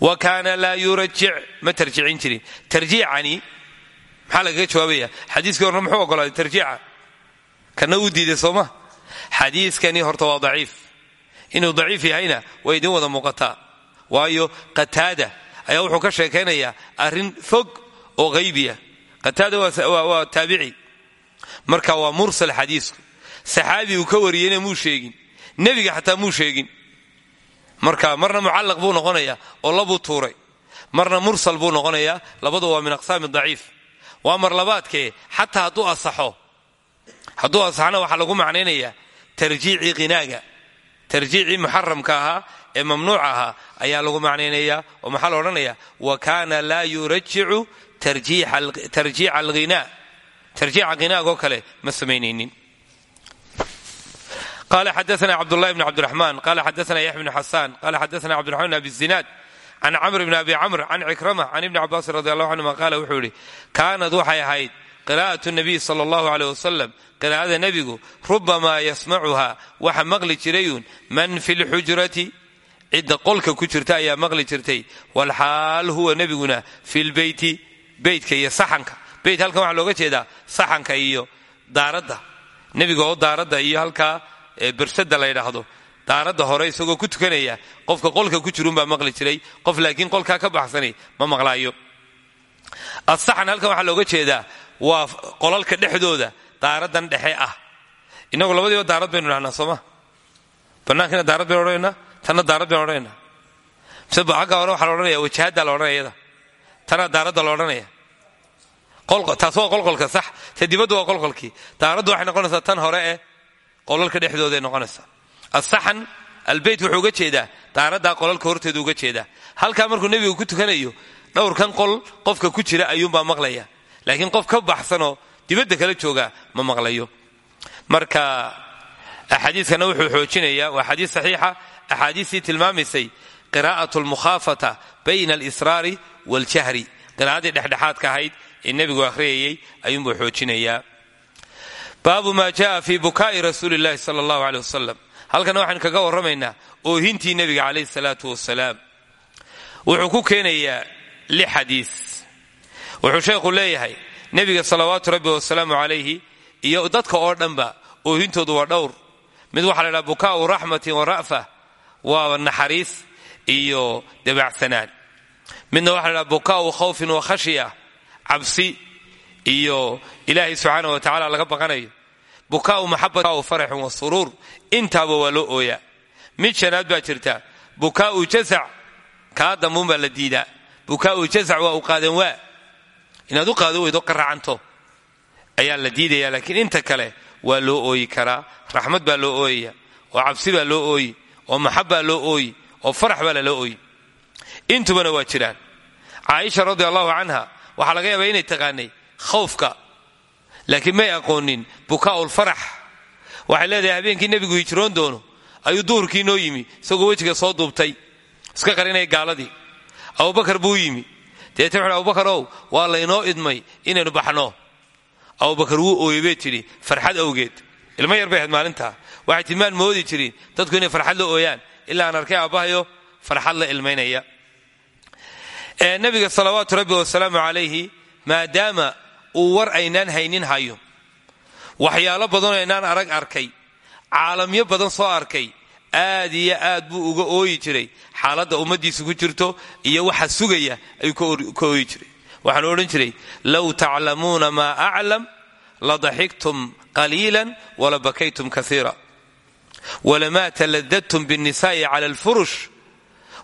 wa kaana laa yurajic ma tarjicin jirin. Tarjiicani maxaa lagaga jawaabaya? Xadiiskii horna muxuu ogolaaday kana uu diiday sooma xadiiskani horta waa daciif inuu daciif yahayna way idin wada muuqataa. Waayo qataada ayaa wuxuu ka sheekaynayaa arrin fog oo haybiya qataada waa taabici. Marka waa mursal xadiisku saxaabi uu ka wariyeyna muu sheegin. Nebiga xataa muu sheegin. Marka marna mucallaq buu noqonayaa oo labuu tuuray. Marna mursal buu noqonayaa labadu waa min aqsaami daciif. Waa mar labaadkee xataa hadduu asaxo. Hadduu asaxna waxaa lagu macnaynayaa tarjiicii qinaaga tarjiicii muxaramka ahaa ee mamnuuc ahaa ayaa lagu macnaynayaa oo maxaa la odhanayaa? Wa kaana laa yurajicu tarjiica qinaagoo kale ma samaynaynin. Qala xadaana cabdulahi bn cabdiraxman qala xadaana yaxya bn xasaan qala xadaana cabdiraxman bn abi zinaad can camr bn abi camr can cikrama can ibni cabaasin radi allahu canhuma qaala wuxuu yidhi kaanad waxay ahayd qiraa'atu nabiy sala allahu aleyh wasalam qiraa'ada nebigu rubamaa yasmacuha waxa maqli jirayuun man fi lxujrati cidda qolka ku jirta ayaa maqli jirtay walxaal huwa nebiguna fi lbeyti beytka iyo saxanka. Beyt halkan waxaa looga jeedaa saxanka iyo daaradda. Nebiga oo daaradda iyo halkaa bersada la ydhaahdo daaradda hore isagoo ku tukanaya qofka qolka ku jirunbaa maqli jiray. Qof laakiin qolkaa ka baxsanay ma maqlaayo. Asaxan halkan waxaa looga jeedaa waa qolalka dhexdooda daaradan dhexe ah. Inagu labadiiba daarad baynu dhahnaa sooma bannaankina daarad baynu odhanaynaa tanna daarad baynu odhanaynaa mise agga hore waxaa la odhanaya wajahadda la odhanaya iyada. Tanaa daaradda la odhanaya taas waa qolqolka sax. Dibaddu waa qolqolkii. Daaraddu waxay noqonaysaa tan hore eh qolalka dhexdooday noqonaysaa. Asaxan albeyt wuxuu uga jeedaa daaraddaa qolalka horteedu uga jeedaa. Halkaa markuu nebigu ku tukanayo dhowrkan qol qofka ku jira ayuunbaa maqlaya laakiin qof ka baxsanoo dibadda kala jooga ma maqlayo. Marka axaadiiskana wuxuu xoojinayaa waa xadiis saxiixa axaadiistii tilmaamaysay qiraa'at lmukhaafata bayna alisraari waljahri. Qiraa'adii dhexdhexaadka ahayd ee nebigu akhriyayey ayuunbuu xoojinayaa. Baabu ma jaa fi bukaa'i rasuuli llahi sala allahu halkana waxaynu kaga warramaynaa oohintii nebiga calayhi salaatu wasalaam wuxuu ku keenayaa lix xadiis wuxuu sheekhu leeyahay nebiga salawaatu rabbi wasalaamu calayhi iyo dadka oo dhanba oohintoodu waa dhowr. Mid waxaa la ydhaha bukaa'u raxmatin wa ra'fa waa naxariis iyo dabacsanaan. Midna waxa la ydhaha bukaa'u khawfin wa khashya cabsi iyo ilaahay subxaana wa tacala laga baqanayo. Bukaa'u maxabatu faraxin wa suruur intaaba waa loo ooyaa. Mid shanaad baa jirta bukaa'u jasac kaa dambuun baa la diidaa. Bukaa'u jasac waa u qaadan waa inaad u qaado weydo qaraacanto ayaa la diidaya laakiin inta kale waa loo ooyi karaa. Raxmad baa loo ooyaya oo cabsi baa loo ooyi oo maxab baa loo ooyi oo farax baa laloo ooyi. Intubana waa jiraan. Caaisha radi allahu canha waxaa laga yaabaa inay taqaanay khawfka. Laakiin may aqoonin bukaa'ulfarax waxay leedahay habeenkii nebigu hijroon doono ayuu duhurkii noo yimi isagoo wejiga soo duubtay. Iska qarinaya gaaladii. Abubakar buu yimi deetna wuxuhi abubakar ow waa laynoo idmay inaynu baxno. Abubakar wuu ooyey bay tidhi farxad awgeed. Ilmo yar bay ahayd maalintaa waxay tilmaan moodi jirin dadku inay farxad la ooyaan. Ilaa aan arkay aabbahayo farxad la ilmaynaya. Nabiga salawaatu rabbi wasalaamu calayhi maadaama uu war aynaan haynin hayo waxyaalo badanoo aynaan arag arkay caalamyo badan soo arkay aad iyo aad buu uga ooyi jiray. Xaaladda ummaddiisa ku jirto iyo waxa sugaya ayuu ka ooyi jiray. Waxaanu odhan jiray low taclamuuna maa aclam ladaxiktum qaliilan wala bakaytum kaiira walamaa taladadtum biاnnisa'i cala alfurush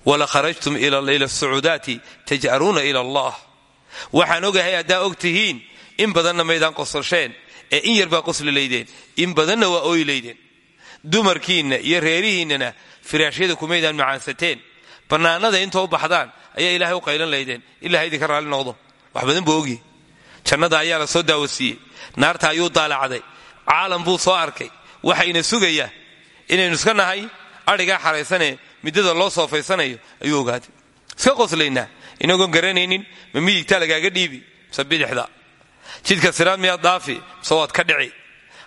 wala kharajtum ila asacuudaati taj'aruuna ila allah. Waxaan ogahay haddaa og tihiin in badanna maydaan qosolsheen ee in yar baa qosli laydeen in badanna waa ooyi laydeen dumarkiinna iyo reerihiinnana firaashyada kumaydaan macaansateen. Bannaanada inta u baxdaan ayaa ilaahay u qaylan laydeen ilaha idinka raalli noqdo. Wax badan buu ogyi jannada ayaa la soo daawasiiyey naarta ayuu daalacday. Caalam buu soo arkay. Waxayna sugayaa inaynu iska nahay adhigaa xaraysanee midada loo soofaysanayo ayuu ogaaday. Iska qoslaynaa. Inagoon garanaynin ma midigtaa lagaaga dhiibi? Mise jidka siraad miyaad dhaafi? Mise ka dhici?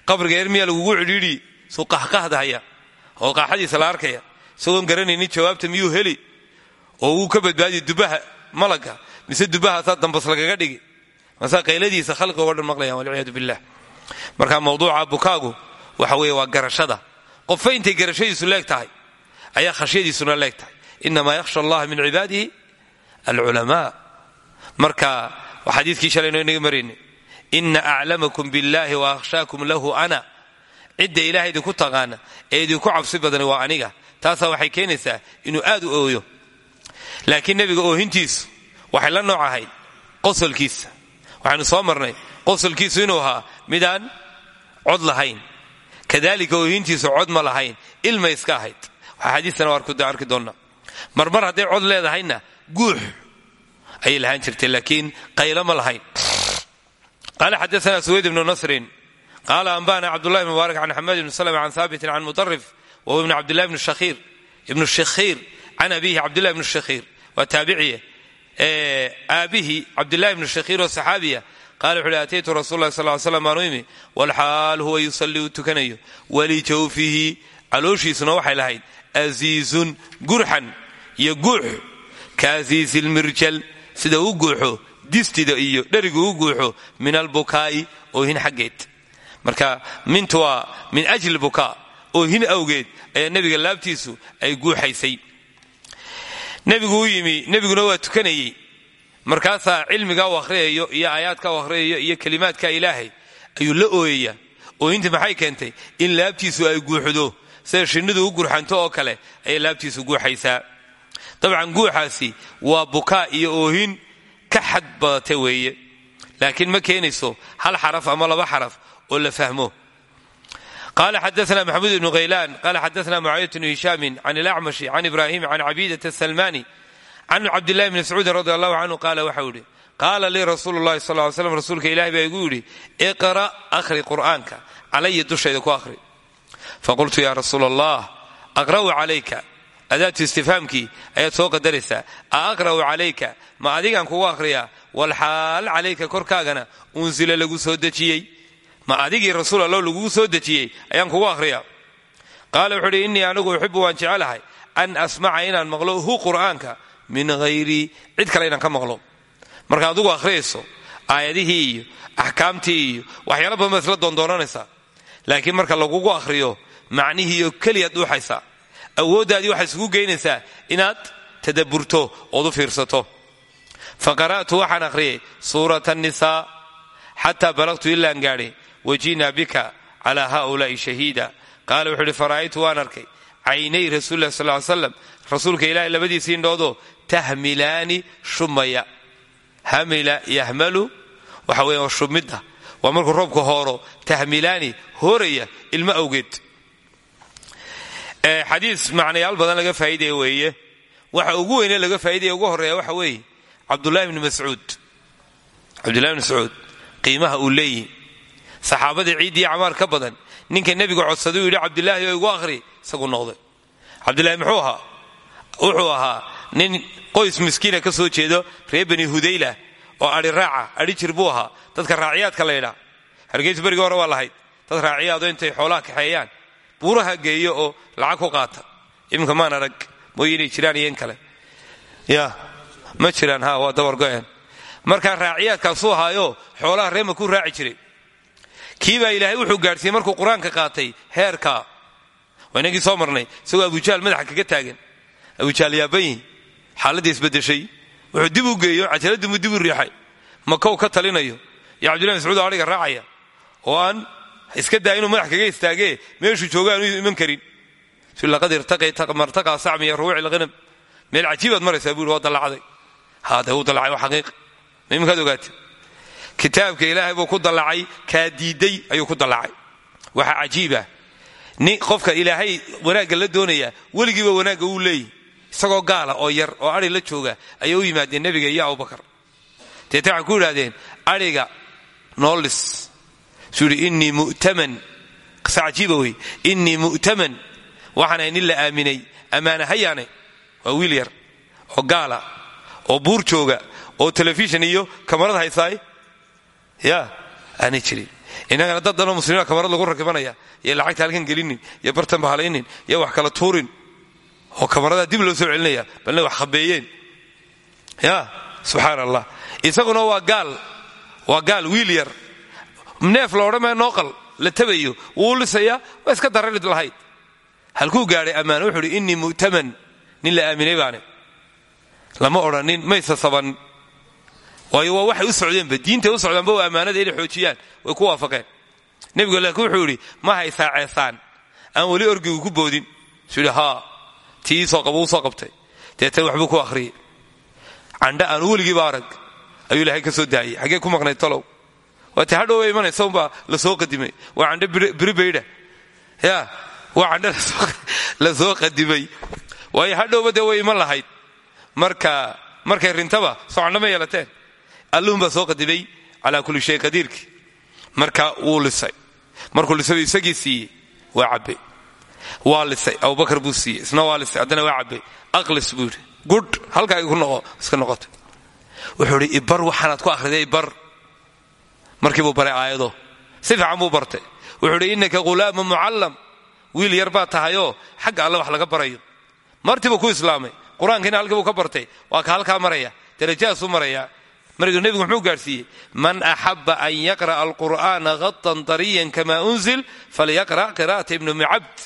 Qabriga eer miyaa lagugu cidhiidhi suu qahqahdahaya oo qaaxadiisa la arkaya. Isagoon jawaabta miyuu heli oo wuu ka badbaadiya dubaha malaga mise dubahaasaa dambas lagaga dhigi. Masaa qayladiisa khalqiga o dhan maqlayaan walciyaadu billah. Marka mawduuca bukaagu waxa weeye waa garashada. Qofba intay garashadiisu ayaa khashyadiisuna leeg tahay. Yakhsha allaha min cibaadihi alculamaa. Marka xadiidkii shalayno inaga marayna ina aclamakum biاllahi wa akhshaakum lahu cidda ilahay idinku taqaana ee idinku cabsi badani waa aniga. Taasaa waxay keenaysaa inuu aad u ooyo. Laakiin nebiga oohintiisu waxay la nooc ahayd qosolkiisa. Waxaynu soo marnay qosolkiisu inuu ahaa midaan cod lahayn. Kadalika oohintiisu cod ma lahayn ilmay iska ahayd. Waxaa xadiistana arki doonnaa marmar hadday cod leedahayna guux ayay lahaan jirtay laakiin qaylo ma lahayn. Qaala xadaana suwayd ibnu nasrin qaala anbana cabdullahi bn mubaarak can xamaad ibn slm can haabitin can mudarif wahuwa ibn cabdillahi bn shakhiir ibnu shakhiir can abihi cabdillahi bn shakhiir waa taabiciye aabbihi cabdillahi bnu shakhiir oo saxaabiya qala wuxu uhi ataytu rasul lah sal slam baanu imi walxaal huwa yusallii uu tukanayo walijawfihi calooshiisuna waxay lahayd asiizun gurxan iyo guux kaasiisi lmirjal sida u guuxo distida iyo dherigu u guuxo min albukaa'i oohin xaggeed marka mintu waa min ajli bukaa oohin awgeed ayaa nebiga laabtiisu ay guuxaysay. Nebigu yimi nebiguna waa tukanayey. Markaasaa cilmigaa u akhriyayo iyo aayaadka u iyo kelimaadka ilaahay ayuu la ooyaya oohintii maxay keentay? In laabtiisu ay guuxdo. Sida shinnidu u gurxanto oo kale ayay laabtiisu guuxaysaa. Dabcan guuxaasi waa bukaa iyo oohin ka xad badata weeye. Laakiin ma keenayso hal xaraf ama laba xaraf oo la fahmo qala xadaana maxamuud ibnu khaylaan qala xadaana mucaawiyat bnu hishaamin can ilacmashi can ibrahim can cabiidata salmani can cabdillahi bni mascuudin radi allahu canhu qaala waxau yidhi qaala lii rasuulu llahi sal ly slam rasuulka ilahi baa igu yidhi iqra' akhri qur'aanka calaya dushayda ku akhri faqultu ya rasuul allah aqra'u calayka adaatu istifhaamkii ayaad soo qadaraysaa a aqra'u calayka ma adigaan kugu akhriyaa walxaal ma adigii rasuul allo lagugu soo dejiyey ayaan kugu akhriyaa. Qaala wuxuu uhi innii anigu uxibu waan jecelahay an asmaca inaan maqlo hu qur'aanka min hayrii cid kale inaan ka maqlo. Marka adigu akhriyayso aayadihii iyo axkaamtii iyo waxyaala badan baad isla doondoonanaysaa. Laakiin marka lagugu akhriyo macnihiiyo keliyaad dhuuxaysaa awooddaadii waxaad isugu geynaysaa inaad tadabburto ood u fiirsato. Fa qara'tu waxaan akhriyay suurata annisaa xataa balagtu ilaan gaadhay waji'naa bika calaa haa'ulaa'i shahiida qaala wuxuu uhi fara'aytu waan arkay. Caynay rasuuli lah sal ly slam rasuulka ilaahay labadiisii indhoodoo tahmilaani shumaya. Hamila yahmalu waxa weya waa shubmidda waa markuu roobka hooro tahmilaani hooraya ilmo awgeed. Xadiis macnayaal badan laga faa'iidaya weeye. Waxa ugu weyne laga faa'iidaya ugu horreeya waxa weeye cabdullahi bni mascuud. Cabdullahi bni mascuud qiimaha uu leeyihi saxaabadii ciiddii camaar ka badan. Ninka nebigu codsaday uu yidhi cabdilaahi oo igu akhri isagu noqday. Cabdillahi muxuu ahaa? Wuxuu ahaa nin qoys miskiina ka soo jeedo reer bani hudayla oo adhi raaca adhi jir buu ahaa. Dadka raaciyaadka la ydhaa hargeysa berigii hore waa lahayd. Dad raaciyaado intay xoolaha kaxeeyaan. Buuraha geeyo oo lacag ku qaata. Iminka maan arag mooye jiraan iyo kale. Ya ma jiraan ha waa dabargo'een markaa raaciyaadkaasuu ahaayo xoolaha reema ku raaci jiray kiibaa ilaahay wuxuu gaadhsiiyey markuu qur'aanka qaatay heerkaa waa soo marnay isagoo abujaal madaxa kaga taagan. Abujaal yaabanyi xaaladii isbedeshay wuxuu dib u geeyo cajaladdimu dib u riixay. Makow ka talinayo? Iyo cabdullahi mascuud oo adhiga raacaya oo aan iska daa inuu madax kaga istaagee meeshuu jooga iman karin. Laqad irtaqaa sacmiya ruuci lghanam meel cajiibaad maraysaa buu waa dallacday. Haade wuu dallacay waa xaqiiq. Ma iminkaad ogaatay kitaabka ilaahay buu ku dallacay kaa diiday ayuu ku dallacay. Waxaa cajiibah qofka ilaahay wanaagga la doonaya weligiiba wanaagga wuu leeyihi isagoo gaala oo yar oo adhi la jooga ayay u yimaadeen nebiga iyo abubakar. Deeta waxay ku yidhahdeen adhiga noolis. Suu yidhi innii mu'taman. Qisa cajiiba innii mu'taman. Waxaan ahay nin la aaminay ammaana hayaane waa wiil yar oo gaala oo buur jooga oo telefishin iyo kamarad haysaay ya aanay jirin innagana dad danoo muslimiina kamarad lagu rakibanaya iyo lacagta halkan gelinin iyo bartan bahalaynin iyo wax kala tuurin. Oo kamaradaa dib loo soo celinaya balna wax khabeeyeen. Ya subxaan allah isaguna waa gaal waa gaal wiil yar. Neef maya nooqal la tabayo wuu lisaya waa iska dararid lahayd. Halkuu gaadhay ammaan wuxuu uhi innii mu'taman nin la aaminay baane. Lama odhanin maysa saban waayo waa waxay u socdeenba diintay u socdaanba waa ammaanada inay xoojiyaan way ku waafaqeen. Nebigu laakiin wuxuu yidhi ma haysaa ceesaan aan weli orgigu ku boodin. Suu yidhi haa tii soo qaba uu soo qabtay. Deetan waxbuu ku akhriyey. Candha aanu weligiiba arag. Ayuu ilaahay ka soo daayey. Xaggee ku maqnay talow? Waati hadhow way imanaysa unbaa la soo qadimay. Waa candho biribaydha ya waa candho la soo qadimay. Waayo hadhowba dee way iman lahayd. Marka markay rintaba soo candho yeelateen alluhun baa soo qadimay calaa kulli shay qadiirkii marka wuu lisay. Markuu lisay isagii siiyey waa cabbay waa lisay. Abubakar buu isna waa lisay. Waa cabbay aqlis buu yidhi. Gudh halkaa ku iska noqotay wuxuu idhi ibar waxaanaad ku akhriday ibar. Markii buu baray aayado. Si fiican buu wuxuu idhi innaka ghulaamu mucallam. Wiil yar baa tahayoo xagga alle wax laga barayo. Martiibuu ku islaamay. Qur'aankiina halkii buu ka bartay. Waa ka halkaa maraya. Darajahaasuu maraya markuu nebigu muxuu gaadhsiiyey man axaba an yaqra'a alqur'aana hatan dariyan kama unzil falyaqra' qira'ata ibni ummi cabd.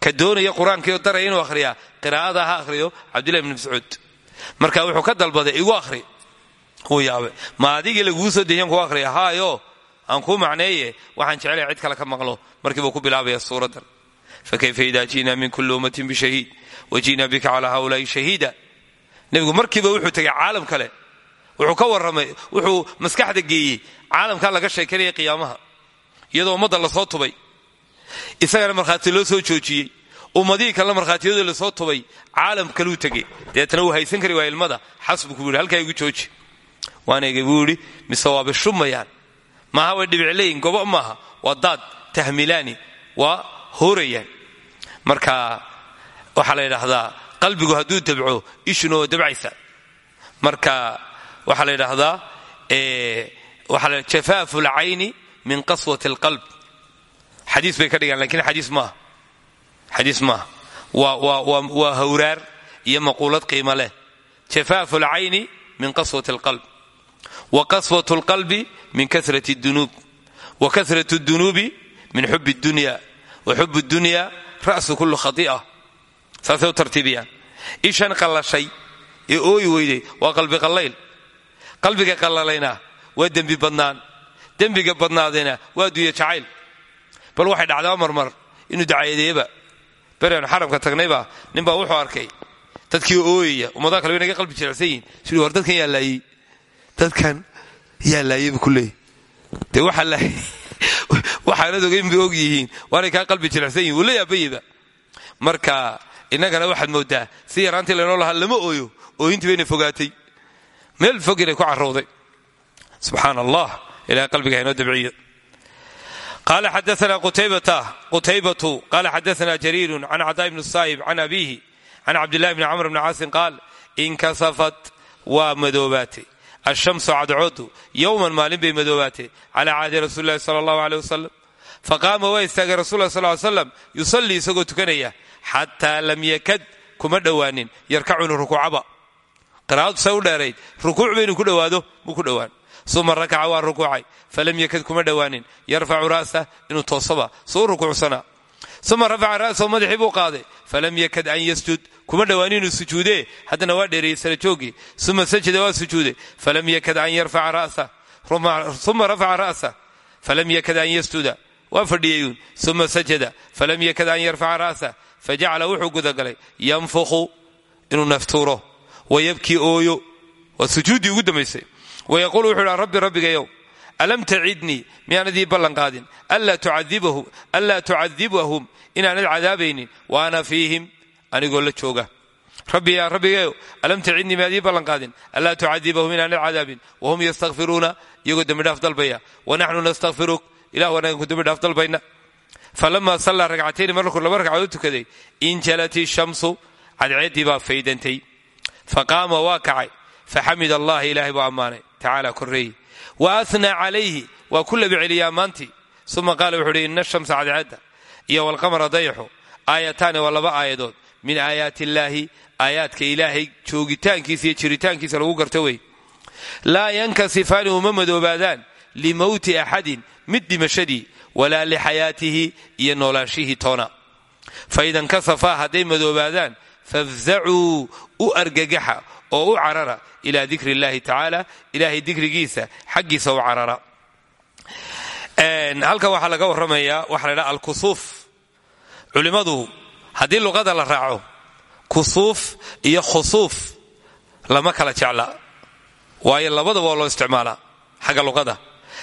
Ka doonaya qur'aankiio daraya inuu akhriyaa qiraa'ada ha akhriyo cabdillahi ibni mascuud. Marka wuxuu ka dalbaday igu akhri. Wuu yaabe ma adigii laguu soo dejiyan ku akhriya? Haayo aan kuu macneeye waxaan jeclaya cid kale ka maqlo. Markii buu ku bilaabaya suuraddan. Fakayfa ida ji'na min kulli ummatin bishahiid wa ji'na bika calaa haulaai shahiida? Nebigu markiiba wuxuu tegay caalam kale wuxuu ka warramay wuxuu maskaxda geeyey caalamkaa laga sheekanaya qiyaamaha iyadoo ummadda la soo tubay. Isagana markhaati loo soo joojiyey ummadihii kalena markhaatiyadoo la soo tubay caalam kaluu tegey. Deetana uu haysan kari waa ilmada xasbu ku yidhi halkaa igu jooji. Waanayga buu yidhi mise waaba shumayaan maaha way dhibicleyin gobo maaha? Waa daad tahmilaani waa marka waxaa la yidhaahdaa qalbigu hadduu dabco ishuna waa dabcaysa. Marka waxaa la yidhaahdaa jafaafu lcayni min qaswati alqalb. Xadiis bay ka dhigaan laakiin xadiis maaha xadiis maaha waa hawraar iyo maquulad qiimo leh. Jafaafu lcayni min qaswati alqalb. Wa qaswat alqalbi min kasrat dunuub wa kasrat dunuubi min xub dunya wa xub dunya ra'su kulli khai'a saasay u tartiibiyaan. Ishan qallashay ee ooyi weyday waa qalbi qallayl qalbiga qallalayna waa dembi badnaan. Dembiga badnaadayna waa dunya jacayl. Bal waxay dhacdaa marmar inuu dacayadeeba berianu xaramka tagnayba ninbaa wuxuu arkay dadkii ooyaya ummadaha kale way naga qalbi jirecsan siduu war dadkan yaa laayey dadkan yaa laayaybu ku leeyay. Dee waxaanad [laughs] ogeyn bay og yihiin waanay kaa qalbi jilicsan yihiin wula yaabayaba. Marka innagana waxaad moodaa si yaraantii laynoo lahaa lama ooyo ooyintii bayna fogaatay meel fog inay ku carowday subxaan allah ilahay qalbiga haynoo dabciyo qala xadaana qutaybatu qala xadaana jariiru can cadaa bni saa'ib can abiihi can cabdillahi bni camr bni caasin qaal inkasafat waa madoobaatay. Ashamsu cadcoodu yowman maalin bay madoobaatay calaa caadi rasuuli lahi sala allahu aleyh wasalam faqaama waa istaagay rasul sal slam yusallii isagoo tukanaya xataa lam yakad kuma dhowaanin yarkacunu rukuucaba qiraa'adu say u dheerayd rukuuc baynu ku dhowaado muu ku dhowaan. Uma rakaca waa rukuucay falam yakad kuma dhowaanin. Yarfacu ra'sah inuu toosaba suu rukuucsanaa uma rafaca ra'sahu madaxii buu qaaday. Falam yakad an yasjud kuma dhowaanin inuu sujuudee? Haddana waa dheereeyey sala joogii uma sajada waa sujuuday. Falam yakad an yarfaca ra'sah uma rafaca ra'sah falam yakad an yasjuda. Waa fadhiyeyuun uma sajada. Falam yakad an yarfaca ra'sah fajacala wuxuu gudagalay yanfukhu inuu naftuuro wayabkii ooyo waa sujuuddii ugu dambaysay wayaquulu wuxuu dha rabbi rabbigayow alam tacidnii miyaanadii ballan qaadin? Anlaa tucadibahum inaanad cadaabaynin? Wa ana fiihim anigoo la jooga. Rabbi yaa rabbigayow alam tacidnii miyaad ii ballan qaadin? Anlaa tucadibahum inaanad cadaabin? Wahum yastakfiruuna iyagoo dembidhaaf dalbaya. Wanaxnu nastakfiruk ilah wanaganku dembidhaaf dalbayna. Falama sallaa ragcatayni markuu laba ragcadood tukaday injalat ishamsu cadceeddii baa faydantay faqaama waa kacay faxamid allahi ilaahay buu ammaanay tacaala korreeye wa ahnaa calayhi waa ku laba celiyay ammaantii uma qaala wuxuu uhi ina shamsa cadceedda iyo walqamara dayaxu aayataani waa laba aayadood min aayaati illaahi aayaadka ilaahay joogitaankiisa iyo jiritaankiisa lagu garto wey laa yankasifaani uma madoobaadaan limowti axadin mid dhimashadii walaa lixayaatihi iyo noolaanshihii toona faida nkasafaa hadday madoobaadaan fafzacuu u argagaxa oo u carara ilaa dikri illahi tacaala ilaahay dikrigiisa xaggiisa u carara. Halkan waxaa laga warramayaa waxa la ydhaha alkusuuf culimmadu haddii luqada la raaco kusuuf iyo khusuuf lama kala jecla waayo labadaba waa loo isticmaalaa xagga luqada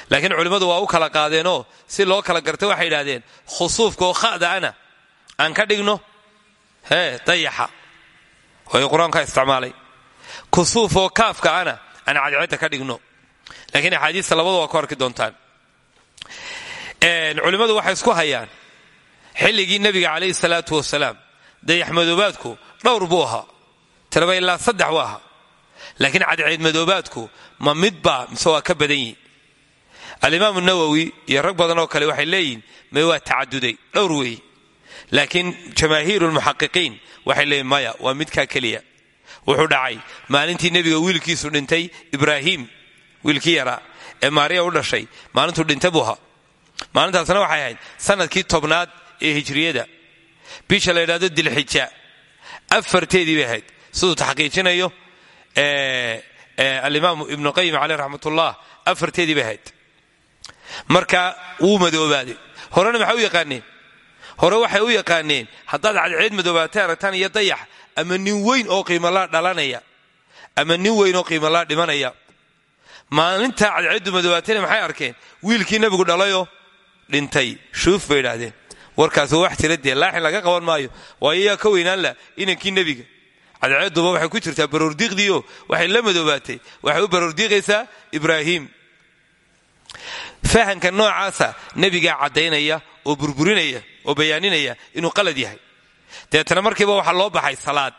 laakiin culimmadu waa u kala qaadeenoo si loo kala garta waxay yidhahdeen khusuufka oo kha'da ana aan ka dhigno hee dayaxa. Waayo qur'aankaa isticmaalay. Kusuuf oo kaafka ana aan cadceedda ka dhigno. Laakiin axaadiista labada waa ku arki doontaan. Culimmadu waxay isku hayaan. Xilligii nebiga calayhi salaatu wasalaam dayax madoobaadku dhowr buu ahaa. Tiraba ilaa saddex u ahaa. Laakiin cadceed madoobaadku ma midbaa mise waa ka badan yihiin alimaamu nawowi iyo rag badan oo kale waxay leeyihiin may waa tacaduday dhowr weey laakiin jamaahiiru lmuxaqiqiin waxay leeyihiin maya waa midkaa keliya. Wuxuu dhacay maalintii nebiga wiilkiisu dhintay ibraahim wiilkii yaraa ee maariya u dhashay. Maalintuu dhintay buu ahaa. Maalintaasna waxay ahayd sannadkii tobnaad ee hijriyada. Bisha la ydhahdo dilxija afarteedii bay ahayd. Siduu taxqiijinayo alimaamu ibnu qayim caleyh raxmatullah afarteedii bay ahayd. Marka wuu madoobaaday horena maxay u yaqaaneen hore waxay u yaqaaneen haddaad cadceed madoobaatay aragtaan iyo dayax ama nin weyn oo qiimalaa dhalanaya ama nin weyn oo qiimalaa dhimanaya. Maalintaa cadceeddu madoobaatayna maxay arkeen? Wiilkii nebigu dhalayoo dhintay. Shuuf bay idhaahdeen warkaas waa wax tira laaxin laga qaban maayo. Waayo yaa ka weynaan la inankii nebiga. Cadceedduba waxay ku jirtaa baroordiiqdiio waxay la madoobaatay waxay u baroordiiqaysaa ibraahim. Fahanka noocaasa nebigaa caddaynaya oo burburinaya oo bayaaninaya inuu qalad yahay. Deetana markiiba waxaa loo baxay salaad.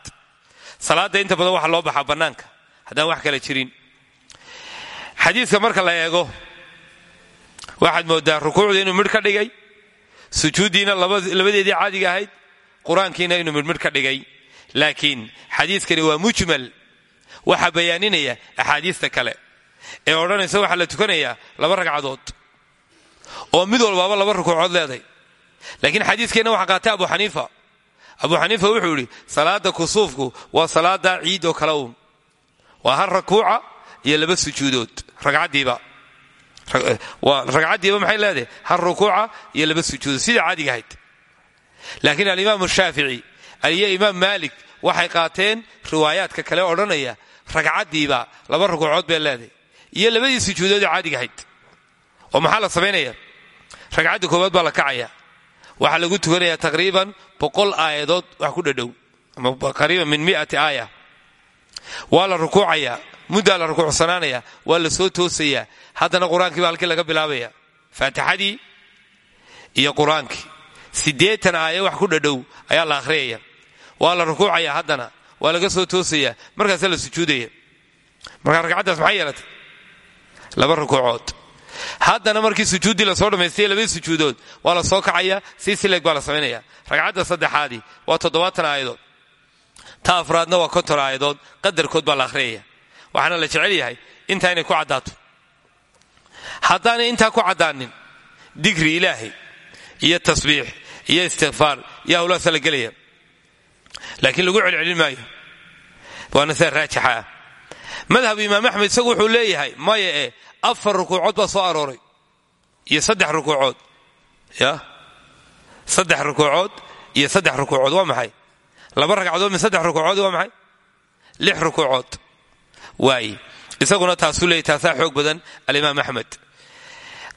Salaadda inta badan waxaa loo baxaa bannaanka. Haddaan wax kala jirin. Xadiiska marka la eego waxaad moodaa rukuucda inuu midh ka dhigay sujuuddiina labadeedii caadiga ahayd qur'aankiina inuu midhmidh ka dhigay. Laakiin xadiiskani waa mujmal. Waxaa bayaaninaya axaadiista kale. Ee odhanaysa waxaa la tukanayaa laba ragcadood. Oo mid walbaaba laba rukuucood leeday laakiin xadiiskeenna waxaa qaatay abu xaniifa abu xaniifa wuxuu idhi salaada kusuufku waa salaada ciid oo kale uun. Waa hal rakuuca iyo laba sujuudood. Ragcaddiiba. Ragcaddiiba maxay leedahay? Hal rukuuca iyo laba sujuudood. Sida caadiga ahayd. Laakiin alimaamu shaafici iyo imaam maalik waxay qaateen riwaayaadka kale odhanaya ragcaddiiba laba rukuucood bay leedahay iyo labadii sujuudood ee caadiga ahayd. Oo maxaa la samaynaya ragcadda koowaad baa la kacaya waxaa lagu tukanayaa taqriiban boqol aayadood wax ku dhadhow. Ama qariiban min miati aaya. Waa la rukuucayaa. Muddaa la rukuucsanaanaya waa la soo toosayaa. Haddana qur'aankii baa halkii laga bilaabaya. Faatixadii iyo qur'aankii. Siddeetan aaya wax ku dhadhow ayaa la akhriyaya waa la rukuucaya haddana. Waa laga soo toosaya markaasaa la sujuudaya markaa ragcaddaas maxay yeelatay? Laba rukuucood haddana markii sujuuddii la soo dhammaystaya labadii sujuudood waa la soo kacaya si sileeg baa la samaynaya ragcadda saddexaadii waa toddobaatan aayadood. Ta afraadna waa konton aayadood. Qadarkood baa la akhriyaya waxaana la jecel yahay intaa inay ku caddaato. Haddaanay intaa ku caddaanin digri ilaahay iyo tasbiix iyo istikfaar iyo hawlaasa la gelaya. Laakiin lagu celcelin maayo. Waana sida raajixa ah madhab imaam axmed isagu wuxuu leeyahay maya e afar rukuucood baa soo arooray iyo saddex rukuucood. Ya? Saddex rukuucood iyo saddex rukuucood waa maxay? Laba ragcadood min saddex rukuucood waa maxay? Lix rukuucood. Waaye isaguna taasuu leeyay taasaa xoog badan alimaam axmed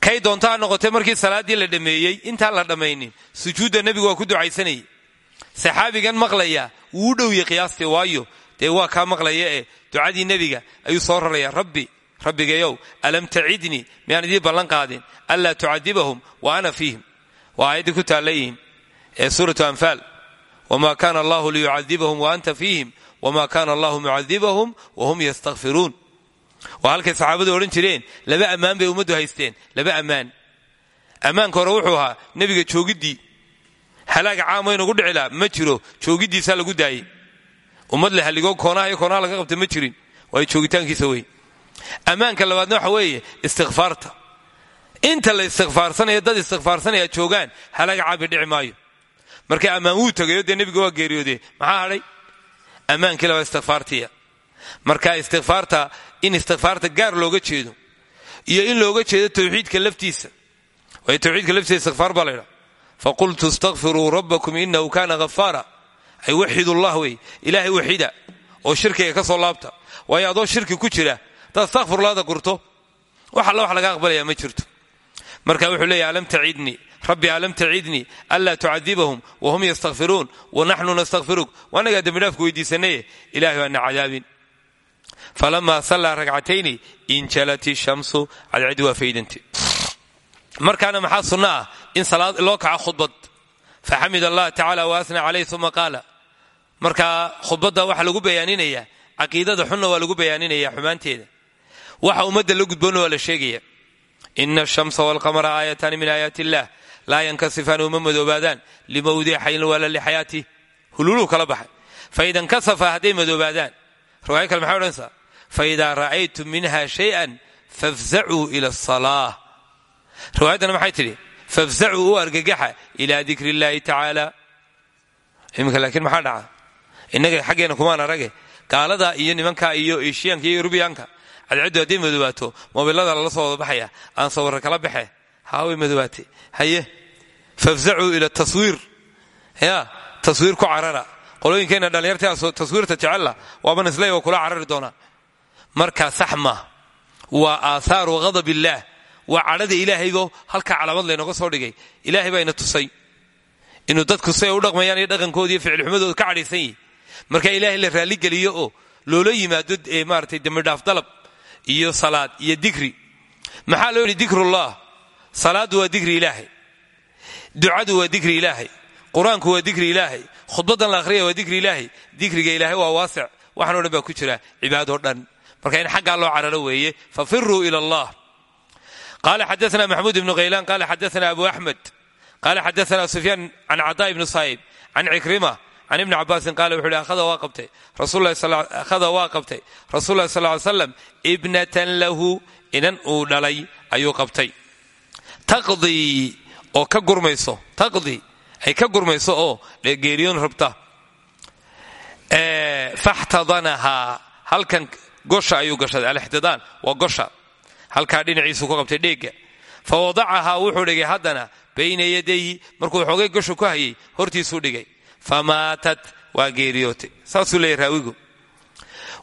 kay doonto ha noqotee markii salaaddii la dhammeeyey intaan la dhammaynin sujuudda nebigu waa ku ducaysanayay. Saxaabigan maqlaya wuu u dhowye qiyaastii waayo dee waa kaa maqlaya ee ducadii nebiga ayuu soo raraya rabbi rabbigayow alam tacidnii? Miyaan idii ballan qaadin? Anlaa tucadibahum wa ana fiihim. Waa aayaddii ku taallayihiin ee suuratu anfaal. Wma kana allahu liyucadibahum wa anta fiihim wma kana allahu mucadibahum wahum yastakfiruun waa halkay saxaabadu odhan jireen laba ammaan bay ummaddu haysteen laba ammaan. Ammaanka hore wuxuu ahaa nebiga joogiddii halaaga caamo inugu dhici laha ma jiro joogiddiisaa lagu daayey ummad la halligoo koonaha iyo koonaha laga qabta ma jirin. Waayo joogitaankiisa wey ammaanka labaadna waxa weeye istikfaarta inta la istikfaarsanaya dad istikfaarsanaya joogaan halaaga caabi dhici maayo. Marka ammaan tagayo dee nebiga waa geeriyoode maxaa hadhay ammaankii laba istikfaartiya marka istikfaarta in istikfaarta gaar looga jeedo iyo in looga jeedo tawxiidka laftiisa. Waayo tawxiidka laftiisa istikfaar baa laydhaa faqultu istakfiruu rabbakum inahu kana ghafaara ay waxidullah wey. Ilaahay waxida oo shirkiga ka soo laabta. Waayo adoo shirki ku jira hadaad istakfirlaada gurto. Wax alla wax laga aqbalaya ma jirto. Marka wuxuu leeyahy alam tacidnii rabbi alam tacidnii anlaa tucadibahum wahum yastakfiruun wanaxnu nastakfiruk waanagaa dembidhaafku weydiisanaye ilahay waana cadaabin falama sallaa ragcatayni injalat ishamsu cadcadi waa faydante markaana maxaa sunno ah in loo kaco khudbad? Faxamid allah tacala waasna calayh uma qaala markaa khudbadda waxaa lagu bayaaninayaa caqiidada xunna waa lagu bayaaninaya xumaanteeda. Waxa ummadda la gudboonna waa la sheegaya ina ashamsa walqamara aayataani min aayaati illah laa yankasifaan uma madoobaadaan limawdici xayin wala lixayaatih hululuu kala baxay. Faida nkasafa hadday madoobaadaan. Riwaayo kale maxay odhanaysaa? Faidaa ra'aytum minha shayan fafzacuu ila asalaa riwaayaddana maxay tidhi? Fafzacuu u argagaxa ilaa dikri illaahi tacaala. Iminka laakiin innaga xaggeena kumaan arage gaalada iyo nimanka iyo eshiyaanka iyo yurubiyaanka cadcaddu hadday madoobaato mobilada lala soo wada baxaya aan sawirra kala baxe haa way madoobaatay haye fafzacuu ila taswiir. Ya taswiir ku carara. Qolooyinkeenna dhallinyarta taswiirta jecella waaban isley oo kula carari doonaa markaa sax maa waa aahaaru ghadab illaah waa cadhada ilaahaygo halkaa calaamad laynooga soo dhigay. Ilaahay baa tusay. Inuu dadku say u dhaqmayaan iyo dhaqankooda iyo ficilxumadooda ka cadhaysan yihi marka ilaahay la raalligeliyo oo loola yimaado maaratay dembidhaaf dalab iyo salaad iyo dikri. Maxaa loo yidhi dikrullah? Salaaddu waa dikri ilaahay. Ducadu waa dikri ilaahay. Qur'aanku waa dikri ilaahay. Khudbadan la akhriya waa dikri ilaahay. Dikriga ilaahay waa waasic waxaan o dhan baa ku jira cibaadoo dhan. Marka in xaggaa loo cararo weeye fafiruu ila allah. Qala xadaana maxmuud ibnu khaylaan qala xadaana abu axmed qala xadaana sufyaan can cadaa ibni saa'ib can cikrima can ibni cabaasin qaala wuxu uhi akhada waa qabtay akhada waa qabtay rasul lahi sal ly slam ibnatan lahu inan uu dhalay ayuu qabtay taqdii oo ka gurmayso taqdii ay ka gurmayso oo geeriyoon rabta faxtadanahaa halkan gosha ayuu gashaday alixtidaan waa gosha halkaa dhinaciisu ku qabtay dheegga fa wadacahaa wuxuu dhigay haddana bayna yadayhi markuu xoogay goshu ku hayay hortiisuu dhigay famaatat waa geeriyootay saasuu leeyay raawigu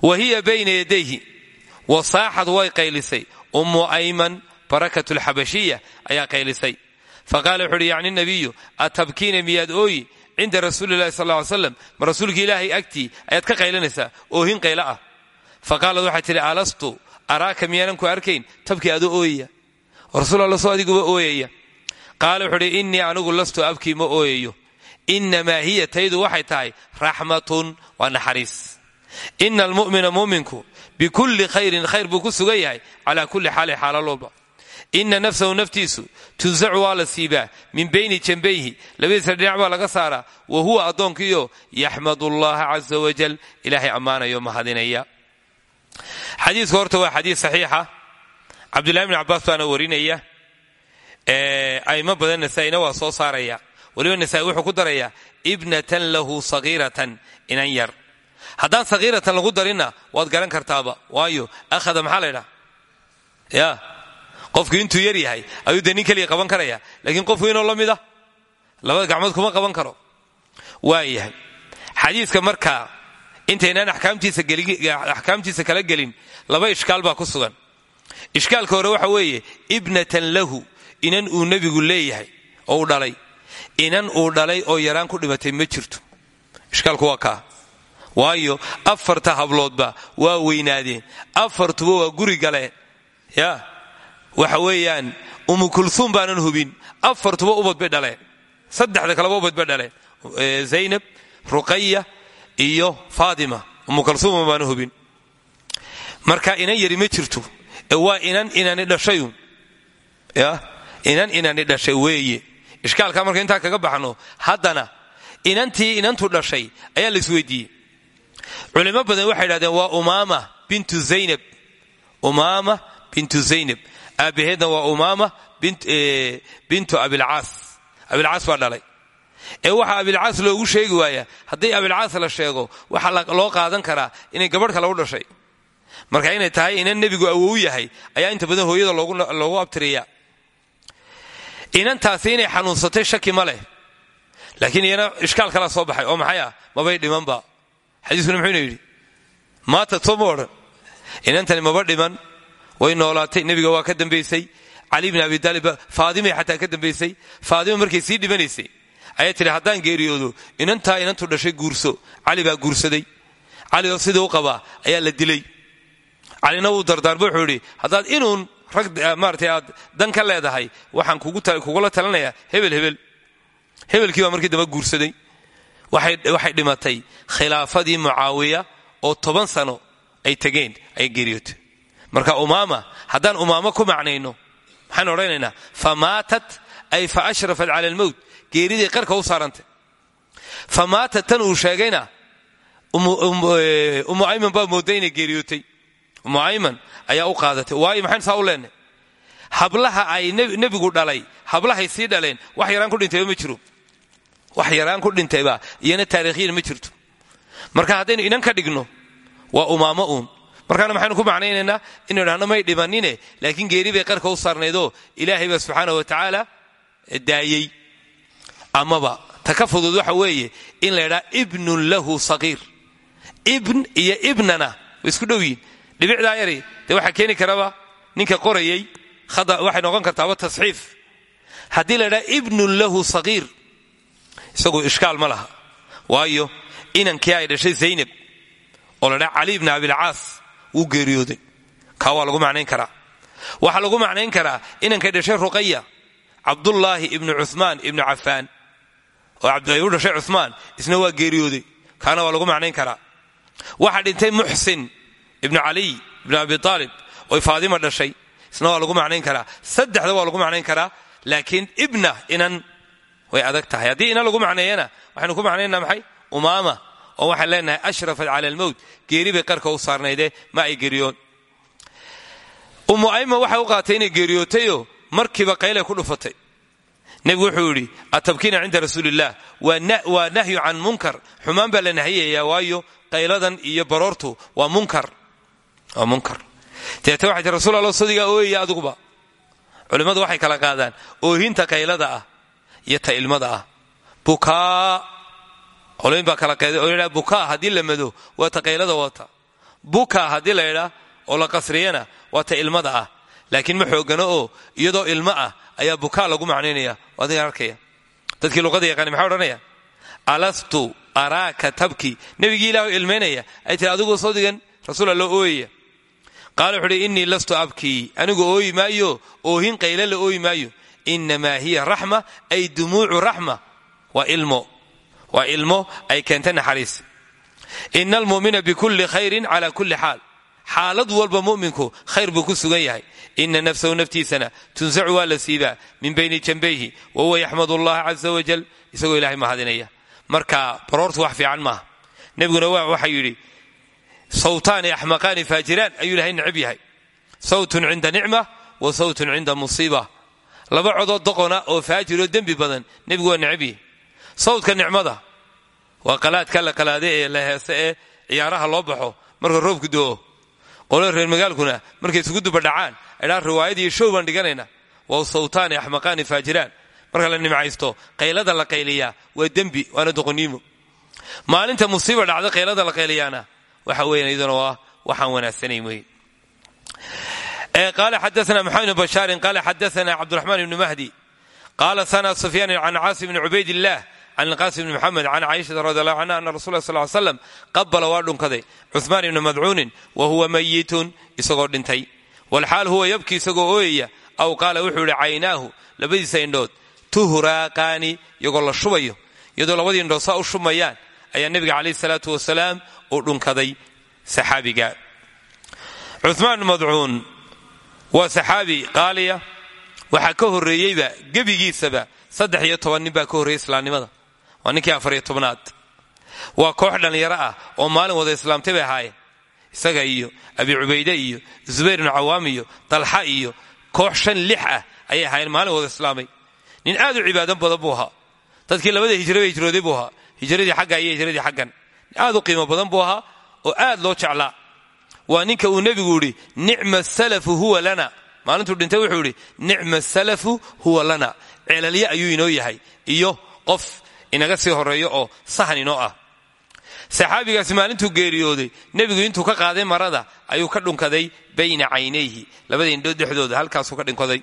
wa hiya bayna yadayhi wasaaxad way qaylisay ummu ayman barakat lxabashiya ayaa qaylisay faqaala wuxu uhi yacni nabiyu atabkiina miyaad ooyi cinda rasuuli lahi sal ly slam ma rasuulki ilaahay agtii ayaad ka qaylinaysaa oohin qaylo ah faqaalad waxay tidhi alastu araaka miyaanan ku arkayn tabkii adoo ooyaya rasuul alla soo adiguba ooyaya qaala innamaa hiya taydu waxay tahay raxmatun waa naxariis ina almu'mina mu'minku bikulli khayrin khayr buu ku sugan yahay calaa kulli xaalin xaalal walba ina nafsahu naftiisu tunsacu waa la siibaa min bayni jambayhi labadiisa dhinac baa laga saaraa wa huwa addoonkiiyo yaxmadu allaha casa wajal ilaahay ammaanayo mahadinaya xadiisku horta waa xadiis saxiixa cabdullahi bn cabbaas baana warinaya aimo badan nasaa'ina waa soo saaraya weliba nasaai wuxuu ku darayaa ibnatan lahu sagiiratan inan yar. Haddaan sagiiratan lagu darinna waad garan kartaaba. Waayo akhada maxaa la ydhaha ya qofku intuu yar yahay ayuu dee nin keliya qaban karaya laakiin qofku inoo la mid ah labada gacmood kuma qaban karo. Waa yahay. Xadiiska markaa intaynaan axkaamtiisa kala gelin laba ishkaal baa ku sugan. Ishkaalka hore waxa weeye ibnatan lahu inan uu nebigu leeyahay oo uu dhalay inan uu dhalay oo yaraan ku dhimatay ma jirto. Ishkaalku waa kaa. Waayo afarta habloodba waa weynaadeen. Afartuba waa guri galeen. Ya waxa weeyaan umu kulhuum baanan hubin. Afartuba ubad bay dhaleen. Saddexda kaleba ubad bay dhaleen. Zaynab ruqaya iyo faatima. Umu kulhuuma baanan hubin. Marka inan yari ma jirto. Ee waa inan inani dhashayun ya inan inani dhashay weeye ishkaalka marka intaa kaga baxno haddana inantii inantu dhashay ayaa la isweydiiyey culimo badan waxay idhahdeen waa umaama bintu zaynab umaama bintu zaynab aabbaheedna waa umaama bintu abilcaas abilcaas baa dhalay. Ee waxaa abilcaas loogu sheegi waaya haddii abilcaas la sheego waxaa loo qaadan karaa inay gabadh kale u dhashay. Marka inay tahay inan nebigu awow yahay ayaa inta badan hooyada loogu abtiriya inantaasi inay xanuunsatay shaki ma leh. Laakiin iyana ishkaal kalaa soo baxay. Oo maxay ah? Mabay dhimanba xadiiskuna muxuuna yidhi? Maatad soo ma odhan. Inantani maba dhiman. Way noolaatay. Nebiga waa ka dambaysay cali bn abi taalib faadimay xataa ka dambaysay faadima markay sii dhimanaysay ayay tidhi haddaan geeriyoodo inantaa inantu dhashay guurso. Cali baa guursaday. Cali oo sidii u qabaa ayaa la dilay. Calina wuu dardaarba wuxuu idhi haddaad inuun rag maarata aad dan ka leedahay waxaan kugula talinayaa hebel hebel. Hebelkii baa markii dambe guursaday. Waxay dhimatay khilaafadii mucaawiya oo toban sano ay tegeen ay geeriyootay marka umaama haddaan umaamo ku macnayno maxaan odhanaynaa fa maatat ay fa ashrafat cala almowt geeriday qarka u saarantay. Fa maatat tan uu sheegayna ummu ayman baa mooday inay geeriyootay ummu ayman ayaa u qaadatay. Waayo maxayn saa u leenay? Hablaha ay nebigu dhalay hablahay sii dhaleen wax yaraan ku dhintayba ma jiro. Wax yaraan ku dhintayba iyana taarikhyan ma jirto. Marka haddaynu inan ka dhigno waa umaamo uun. Markaana maxaynu ku macnaynaynaa inu idhahno may dhimanine laakiin geeri bay qarka u saarnaydoo ilaahay baa subxaana wa tacaala daayey amaba ta ka fudud waxa weeye in la ydhaa ibnun lahu sagiir. Ibn iyo ibnana way isku dhow dhibicdaa yari dee waxaa keeni karaba ninka qorayay waxay noqon kartaaba tasxiif. Haddii la ydhaa ibnun lahu sagiir. Isagu ishkaal ma laha. Waayo inankii ay dhashay zaynab oo la dhaa cali ibn abilcaas wuu geeriyooday. Kaa waa lagu macnayn karaa. Waxaa lagu macnayn karaa inankay dhashay ruqaya cabdullaahi ibnu cumaan ibnu cafaan. Oo u dhashay cumaan isna waa geeriyooday. Kaana waa lagu macnayn karaa. Waxaa dhintay muxsin ibnu caliy ibnu abi aalib oy faadima dhashay. Isna waa lagu macnayn karaa. Saddexda waa lagu macnayn karaa laakiin ibna inan way adag tahay. Haddii inan lagu macneeyana waxaynu ku macnaynaa maxay? Umaama oo waxaan leenahay ashrafat cala almowt geeri bay qarka u saarnaydee ma ay geeriyoon ummu ayman waxay u qaatay inay geeriyootayoo markiiba qaylay ku dhufatay. Nebigu wuxuu yidhi atabkiina cinda rasuuliillah waa nahyu can munkar. Xumaan baa la nahiyayaa waayo qayladan iyo baroortu waa munkar waa munkar. Deeta waxay tii rasul alla sodigaa ooyaya adiguba culimmadu waxay kala qaadaan oohinta qaylada ah iyo ta ilmada ah. Bukaa qoloyin baa kala qeeday oo la ydhaha bukaa haddii la mado waa ta qaylada wata bukaa haddii la ydhaa oo la qasriyana waa ta ilmada ah. Laakiin ma xoogano oo iyadoo ilmo ah ayaa bukaa lagu macnaynaya adiga arkaya. Dadkii luqada yaqaani maxaa odhanaya? Alastu araaka tabki. Nebigii ilah ilmaynaya ay tiri adigu soo digan rasuula loo ooyaya qaala wuxu uhi innii lastu abkii anigu ooyi maayo oohin qayla la ooyi maayo. Inamaa hiya raxma ay dumuucu raxma. Waa ilmo. Waa ilmo ay keenta naxariis. Ina almu'mina bikulli khayrin cala kulli xaal. Xaalad walba mu'minku khayr buu ku sugan yahay. Ina nafsahu naftiisana tunsacu waa la siibaa min bayni janbayhi wa huwa yaxmad allaha caza wajal isagoo ilahay mahadinaya marka baroortu wax fiican maaha. Nebiguna waxa yidhi sawtaani axmaqaani faajiraan ayuu ilahay necab yahay sawtun cinda nicma wa sawtun cinda musiiba laba codoo doqona oo faajiroo dembi badan nebigu waa necab yahay sawdka nicmada waa qalaadka la qalaade ee la heese ee ciyaaraha loo baxo marka roobku do'o qolo reer magaalkuna markay isugu dubadhacaan idhaa riwaayad iyo show baan dhiganayna waa sawtaani axmaqaani faajiraan marka la nimcaysto qaylada la qayliyaa waa dembi waana doqoniimo waxa weyan iyaduna waa waxaan wanaagsanayn wey. Qaala xadaana maxamed bn bashaarin qaala xadaana cabdiraxmaan ibni mahdi qaala sana sufyaan can caasim bni cubaydillaah can ilqaasim bni maxamed can caaishata radi allahu canha ana rasul sal slam qabala waa dhunkaday. Cuhmaan ibni madcuunin wa huwa mayitun isagoo dhintay. Walxaal huwa yabki isagoo ooyaya aw qaala wuxuu ihi caynaahu labadiisa indhood tuhraaqaani iyagoo la shubayo. Iyadoo labadii indhood saa u shubmayaan ayaa nebiga calayh salaatu uu dhunkaday saxaabiga. Cumaan madcuun waa saxaabi qaaliya waxaa ka horreeyeyba gebigiisaba saddex iyo toban nin baa ka horreeyey islaamnimada. Waa ninkii afariyo tobnaad. Waa koox dhallinyaro ah oo maalin wada islaamtay bay ahaayeen. Isaga iyo abi cubayde iyo zubayr ibnu cawaam iyo dalxa iyo koox shan lix ah ayay ahaayeen maalin wada islaamay. Nin aad u cibaado badan buu ahaa. Dadkii labada hijraba hijrooday buu ahaa. Hijradii xagga iyo hijradii xaggan aad u qiimo badan buu ahaa oo aad loo jeclaa. Waa ninka uu nebigu yidhi nicma salafu huwa lana. Maalintuu dhintay wuxuu yidhi nicma salafu huwa lana. Ceelalye ayuu inoo yahay iyo qof inaga sii horeeyo oo sahan inoo ah. Saxaabigaasi maalintuu geeriyooday nebigu intuu ka qaaday marada ayuu ka dhunkaday bayna caynayhi labada indhood dhexdooda halkaasuu ka dhinkaday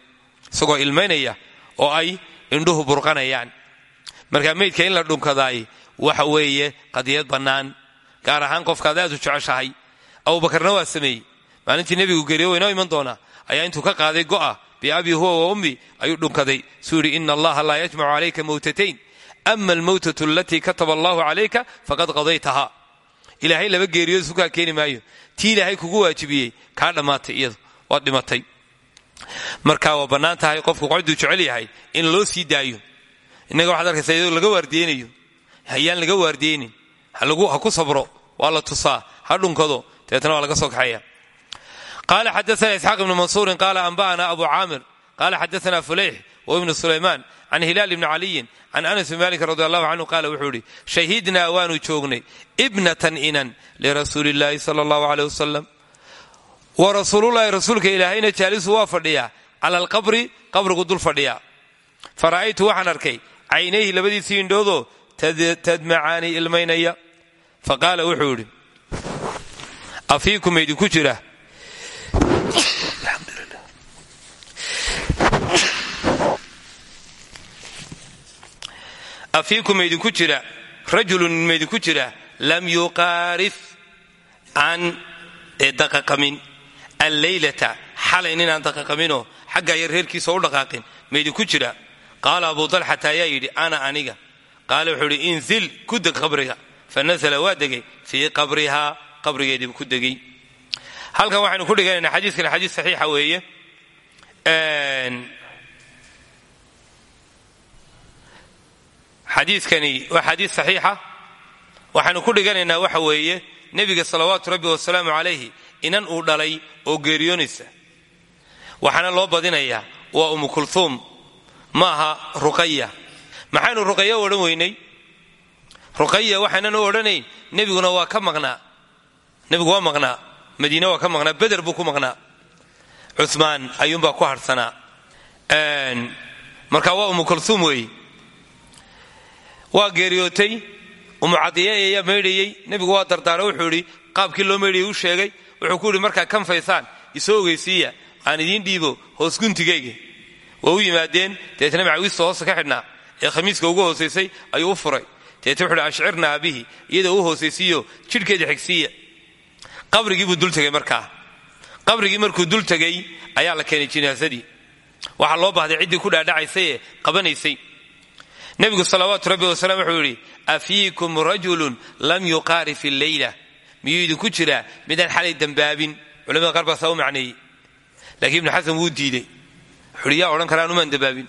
isagoo ilmaynaya oo ay indhuhu burqanayaan. Marka meydka in la dhunkadaay waxa weeye qadiyad bannaan. Gaar ahaan qofkaad aad u jeceshahay abubakarna waa sameeyey. Maalintii nebigu geeriyo waynoo iman doonaa. Ayaa intuu ka qaaday go'a biabii huwa wa ummi ayuu dhunkaday. Suu yidhi ina allaha laa yajmacu calayka mawtatayn. Ama almawtatu alatii kataba allahu calayka faqad qadaytaha ilaahay laba geeriyood isu kaa keeni maayo. Tii ilaahay kugu waajibiyey kaa dhammaatay iyadu. Waad dhimatay. Marka waa bannaan tahay qofku qoduu jecel yahay in loo sii daayo. Innaga waxaad arkaysa iyadoo laga waardiyeynayo hayaan laga waardiyeynin ha ku sabro. Waa la ha dhunkado dabeetna waa laga soo kaxeeya. Qaala xadaana isxaaq ibnu mansuurin qaala anba'ana abu caamir qaala xadaana fuleyx wa ibnu sulaymaan can hilaal ibni caliyin can anas bn malik radi allahu canhu qaala wuxuu idhi shahidnaa waanu joognay ibnatan inan lirasuuli illaahi sala allahu aleyh wa rasuululahi rasuulka ilaahayna jaalisu waa fadhiyaa. Cala alqabri qabrigu dul fadhiyaa. Fara'aytu waxaan arkay caynayhi labadiisii indhoodoo tadmacaani ilmaynaya. Fa qaala wuxuu idhi afiikum idinku jira. Afiikum maydinku jira. Rajulun maydinku jira. Lam yuqaarif aan daqaqamin. Alleylata xalay ninaan daqaqaminoo xagga aya reerkiisa u dhaqaaqin maydinku jira. Qaala abu dalxata ayaa yidhi ana aniga qaala wuxuu idhi inzil ku deg qabriga. Fa nasala waa degay. Fii qabrihaa qabrigeediibu ku degay. Halkan waxaynu ku dhiganaynaa xadiiskan xadiis saxiixa weeye. Xadiiskani waa xadiis saxiixa. Waxaynu ku dhiganaynaa waxa weeye nebiga salawaatu rabbi wasalaamu calayhi inan uu dhalay oo geeriyoonaysa waxaana loo badinayaa waa umu kulhuum ma aha ruqaya maxaynu ruqaya u odhan weynay? Ruqaya waxaynan u odhanayn. Waa ka maqnaa. Nebigu waa maqnaa. Madiine waa ka maqnaa. Beder buu ku maqnaa. Cumaan ayuunbaa ku harhsanaa marka waa umu kulhuum weeye waa geeriyootay. Umu cadiya ayaa maydhayey nebigu waa dardaara wuxuu idhi qaabkii loo maydhayay u sheegay. Wuxuu ku yidhi markaa kanfaysaan isoo ogeysiiya. Aan idiin dhiibo hoos guntigayga waa u yimaadeen. Deetna macawiista hoosta ka ee khamiiska ugu hoosaysay ayuu u furay. Deetna wuxu uhi ashcirnaa bihi iyadoo u hoosaysiiyo jidhkeeda xigsiiya qabrigii buu dul markaa. Qabrigii markuu dul ayaa la keenay jinaasadii waxaa loo baahday ciddii ku dhaadhacaysay ee qabanaysay. Nebigu salawaatu rabbi wasalaam wuxuu yidhi afiikum rajulun lam yuqaarif illeyla miyuu idinku jiraa? Midaan xalay dembaabin culamada qaar baa saa u laakiin ibnu xasan wuu diidey. Wuxuuhi yaa odhan kara anu maan dembaabin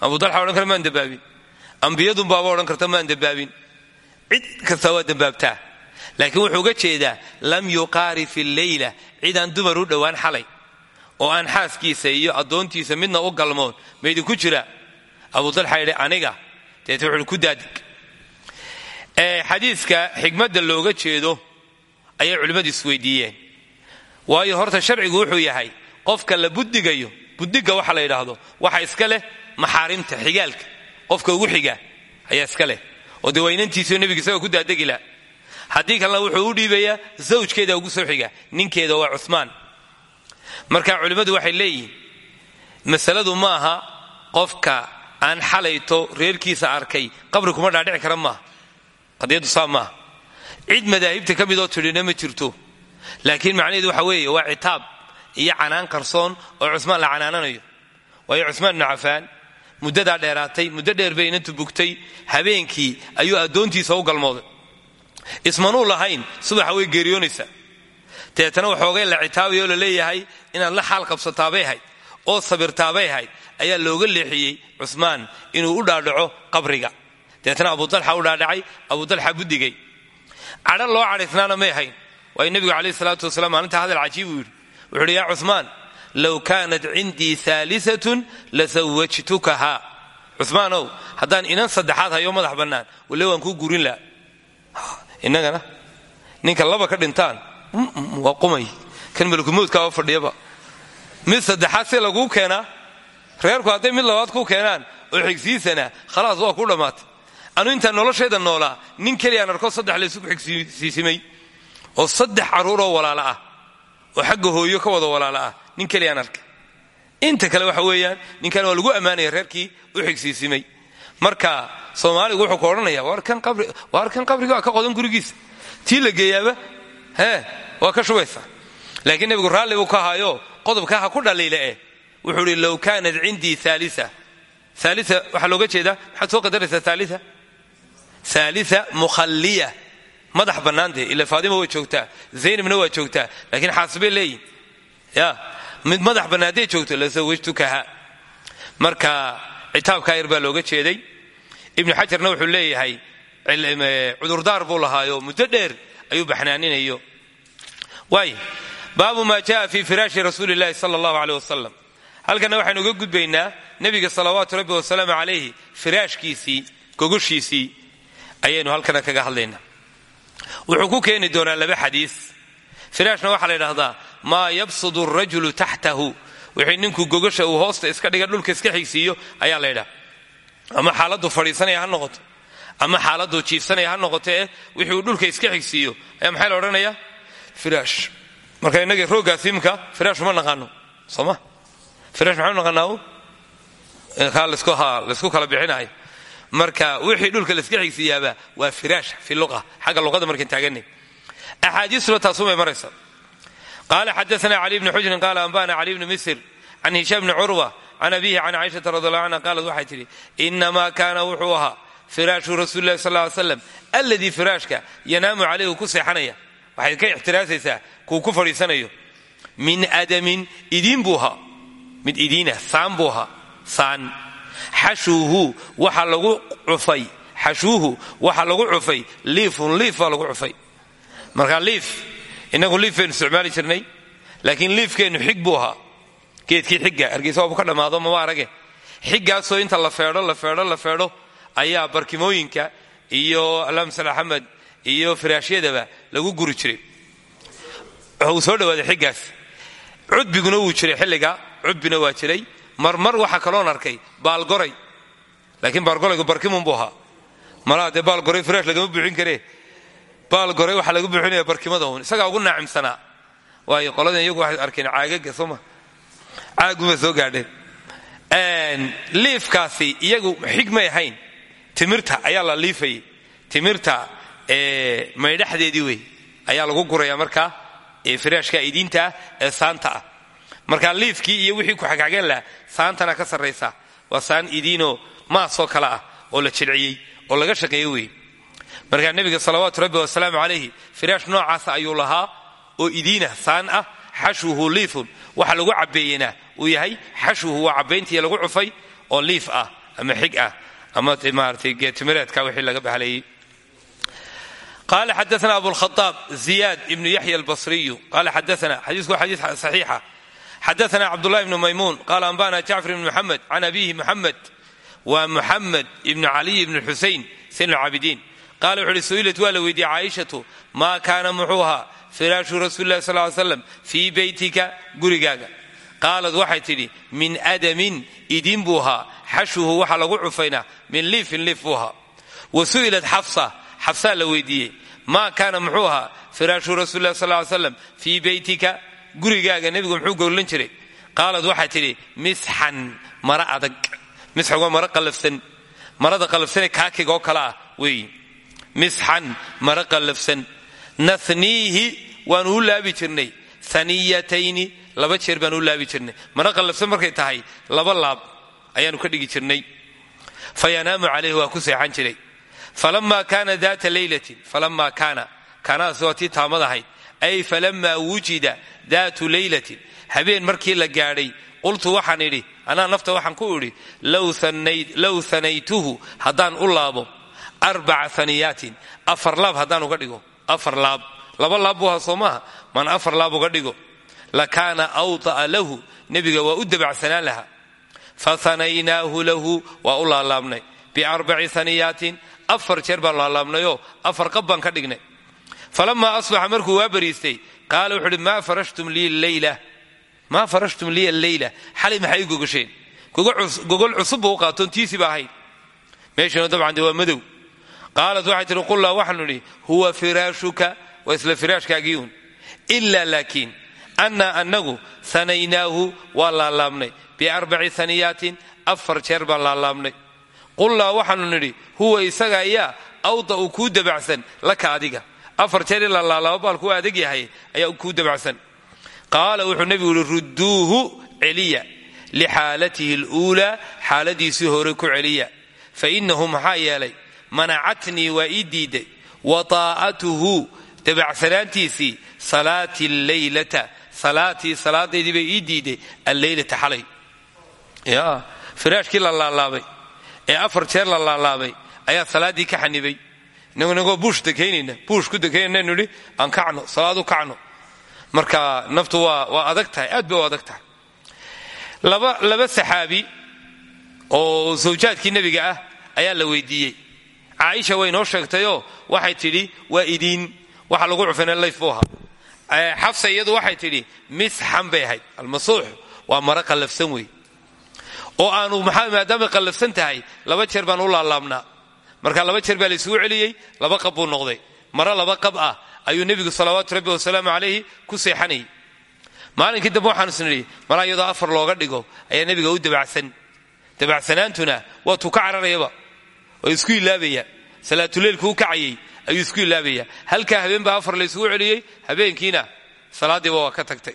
abudalxa odhan kara maan dembaabin ambiyadunbaaba odhan karta maan dembaabin cid kasta waa dembaabtaa laakiin wuxuu uga jeedaa lam yuqaarif illeyla cidaan dumar u dhowaan xalay oo aan xaaskiisa iyo addoontiisa midna u galmoon ma idinku jira abudalxa yidhi aniga deet wuxuui ku daadig xadiiska xigmadda looga jeedo ayay culimmadu isweydiiyeen waayo horta sharcigu wuxuu yahay qofka la buddigayo buddiga waxa la yidhaahdo waxa iska leh maxaarimta xigaalka qofka ugu xiga ayaa iska leh oo dee waynantiisio nebiga isagoo ku daadegila haddii kalena wuxuu u dhiibayaa zawjkeeda ugu soo xiga ninkeeda waa cumaan marka culimmadu waxay leeyihiin masaladu ma aha qofka aan xalayto reerkiisa arkay qabri kuma dhaadhici kara maaha. Qadiyaddu saa maaha. Cid madaahibta ka midoo tidhina ma jirto. Laakiin macnaheedu waxa weeye waa citaab iyo canaan qarsoon oo cusmaan la canaananayo. Waayo cusmaan ibnu cafaan muddadaa dheeraatay muddo dheer bay inantu bugtay habeenkii ayuu addoontiisa u galmooday. Ismanuu lahayn subaxa way geeriyoonaysaa deetana waxoogay la citaabayoo la leeyahay inaad la xaal qabsataabay oo sabirtaabay ahayd ayaa looga leexiyey cusmaan inuu u dhaadhaco qabriga. Deetana abudalxa u dhaadhacay abudalxa budigay cadho loo cadhaysnaana may ahayn. Waayo nebigu calayhi salaatu wasalaam maalinta hadal cajiib uu yidhi. Wuxu uhi yaa cusmaan low kaanat cindii aaliatun la sawajtukaha cumaanow haddaan inan saddexaad hayo madax bannaan wale waan kuu gurin laha innagana ninka laba ka dhintaan waa qumay kan malkumoodkaa fadhiyaba mid saddexaad see laguu keenaa reerku hadday mid labaad ku keenaan oo xigsiisana khalaas waa ku dhammaatay anu intaan noloshayda noolaa nin keliyaan arko saddex laysugu xigsiisimay oo saddex carruuroo walaala ah oo xagga hooyo ka wada walaala ah nin keliyaan arkay. Inta kale waxa weeyaan ninkan waa lagu ammaanaya reerkii u xigsiisimay marka soomaaligu wuxuu ku odhanaya waar kan qabriga ka qodan gurigiisa? Tii la geeyaaba? Waa ka shubaysaa laakiin nebigu raalli buu ka ahaayo qodobka ha ku dhaliila eh. Wuxuu ihi low kaanat cindii aalia aalia waxaa looga jeedaa maxaad soo qadaraysaa aalia aalia mukhalliya. Madax bannaantee ila faadima waa joogtaa zaynabna waa laakiin xaasibay leeyihiin ya mid madax bannaantay joogto lasawajtukaha marka citaabkaa yar baa looga jeeday. Ibnu xajarna wuxuu leeyahay cudurdaar buu lahaayo muddo dheer ayuu baxnaaninayo. Waay baabu maa jaa fi firaashi rasuuli llahi sala allahu wasalam halkana waxaynu uga gudbaynaa nebiga salawaatu rabbi wasalaamu calayhi firaashkiisii gogoshiisii ayaynu halkana kaga hadlaynaa. Wuxuu ku keeni doonaa laba xadiis. Firaashna waxaa la yidhahdaa maa yabsudu arajulu taxtahu wixii ninku gogosha uu hoosta iska dhiga dhulka iska xigsiiyo ayaa la ydhaha ama xaaladdu fadhiisanaya ha noqoto. Ama xaaladdu jiifsanaya ha noqoto eh wixii dhulka iska xigsiiyo ayaa maxaa la odhanayaa firaash marka innagii rooggaas imka firaash uma naqaano. Sooma? Firaash maxaanu naqaanaa kaa laysku kala bixinayo marka wixii dhulka layska xigsiiyaaba waa firaash fi lua xagga luqada markaan taaganay axaadiisuna taasumay maraysa qaala xadaana cali bni xujrin qaala anbana cali bni misr can hishaam bni curwa can abihi can caaishata radi allahu canha qaalat waxay tidhi inamaa kaana wuxuu ahaa firaashu rasuuli lahi sal ly slam alladii firaashka yanaamu calayhu ku seexanaya waxay ka ixtiraasaysaa kuu ku fadhiisanayo min adamin idiin buu ahaa mid idiinah saan buu ahaa saan xashuuhu waxa lagu cufay xashuuhu waxa lagu cufay liifun liif baa lagu cufay inagu liif baynu isticmaali jirnay laakiin liifkeennu xig buu ahaa. Geedkii xigga hargeysa waabu ka dhammaado mama arage xiggaasoo inta la feedho la feedho la feedho ayaa barkimooyinka iyo alamsal axamed iyo firaashyadaba lagu guri jiray. Uu soo dhawaaday xiggaas. Cudbiguna wuu jiray xilliga cudbina waa jiray. Marmar waxaa kaloon arkay baalgoray laakiin baalgoraygu barkimun buu ahaa. Malaa dee baalgoray firaash lagama buuxin karee baalgoray waxaa laga buuxinaya barkimada un isagaa ugu naacimsanaa. Waayo qoladan iyagu waxay arkeen caagaga sooma caaguma soo gaadheen. Liifkaasi iyagu xigmay ahayn. Timirta ayaa la liifayay timirta maydhaxdeedii wey ayaa lagu guraya markaa firaashka idiinta ah ee saanta ah. Markaa iyo wixii ku xagxagan lahaa saantana ka sarraysa waa saan idiinoo maasoo kale ah oo la jilciyey oo laga shaqeeyo wey markaa nebiga salawaatu rabbi wasalaamu calayhi firaash noocaasa ayuu lahaa oo idiina saan ah xashwuhu liifun. Waxa lagu cabbeeyena uu yahay xashwuhu waa cabbayntii lagu cufay oo liif ah ama xig ah ama maaratay geetimireedka wixii laga bahlayey qala xadaana abulkhaaab ziyaad ibnu yaxya albasriyu. Qala xadaana xadiisku xadiis saxiixa. Xadaana cabdullahi ibnu maymuun. Qaala anbana jacfar ibn muxamed can abihi muxamed wa muxamed ibnu caliy ibn xusayn sin alcaabidiin qala wuxu uhi su'ilat waa la weydiiyey caaishatu maa kaana muxuu ahaa firaashu rasuuli lahi sal ly slam fii beytika gurigaaga. Qaalad waxay tidhi min adamin idin buu ahaa xashwuhu waxa lagu cufaynaa min liifin liif buu ahaa wa su'ilat xafsa xafsaa la weydiiyey maa kaana muxuu ahaa firaashu rasuuli lah sal slam fii beytika gurigaaga nebigu muxuu gowlan jiray. Qaalad waxay tidhi misxan mara adag misxan waa mara oo kale ah misxan mara qallafsan naniihi waanu u laabi jirnay. Aniyatayni laba jeer baanu u laabi jirnay. Mara qallafsan markay tahay laba laab ayaanu ka dhigi jirnay. Fayanaamu calayhi waa ku jiray. Falama kaana daata leylatin falama kaana. Kaanadaas waa tii ay falamaa wujida daatu leylatin habeen markii la gaadhay qultu waxaan idhi anaa nafta waxaan ku idhi low hanaytuhu haddaan u laabo arbaca haniyaatin afar laab haddaan uga dhigo. Afar laab. Laba laab buu ahaa maan afar laab uga dhigo. Lakaana awta'a lahu. Nebiga waa u dabacsanaan lahaa. Fahanaynaahu lahu. Waa u laalaabnay. Biarbaci haniyaatin afar jeer baan laalaabnayoo. Afar qab baan ka dhignay. Falamaa asbaxa markuu waa bariistay qaala wuxu uhi farashtum lii leyla maa farashtum lii alleyla xalay maxay i gogosheen gogol cusub buu u qaatoon tiisi ba dabcan dee waa qaalat waxay tihi qullaa waxaanu idhi huwa firaashuka waa isla firaashkaagiiun ilaa laakiin annaa annagu hanaynaahu waa laalaabnay. Biarbaci haniyaatin afar jeer baan laalaabnay. Qullaa waxaanu nidhi huwa isaga ayaa awda uu kuu dabacsan laka adiga. Afar jeer in la laalaabo baalku u adeg yahay ayaa kuu dabacsan. Qaala wuxuu nebigu yihi rudduuhu celiya lixaalatihi aluulaa xaaladiisii hore ku celiya fa innahu maxaa manacatnii waa ii diiday wataa'atuhu dabacsanaantiisii salaati alleylata salaatii salaadaydii bay ii diiday alleylata xalay. Ya firaashkii la laalaabay ee afar jeer la laalaabay ayaa salaaddii ka xanibay. Inagoo buush dekaynayna buush ku dekaynayna nidhi aan kacno salaadu kacno marka naftu waa adag tahay aad bay adag tahay. Laba saxaabi oo sawjaadkii nebiga ah ayaa la weydiiyey caaisha way noo sheegtayoo waxay tidhi waa idiin. Waxa lagu cufina layf buu ahaa. Xafsa iyadu waxay tidhi misxan bay ahayd. Almasuux waa maro oo aanu maadaamay qallafsan tahay laba jeer baan u laalaabnaa. Marka laba jeer baa la isugu celiyey laba qab buu noqday. Maro laba qab ah ayuu nebigu salawaatu rabbi wasalaamu calayhi ku seexanayay maalinkii dambe waxaan isnidhi malaa iyadoo afar looga dhigo ayaa nebiga u dabacsan. Dabacsanaantuna waa tuu oo isku ilaabaya. Salaatuleylku u kacayay ayuu isku ilaabaya. Halkaa habeen baa afar la isugu celiyey habeenkiina salaadiiba waa ka tagtay.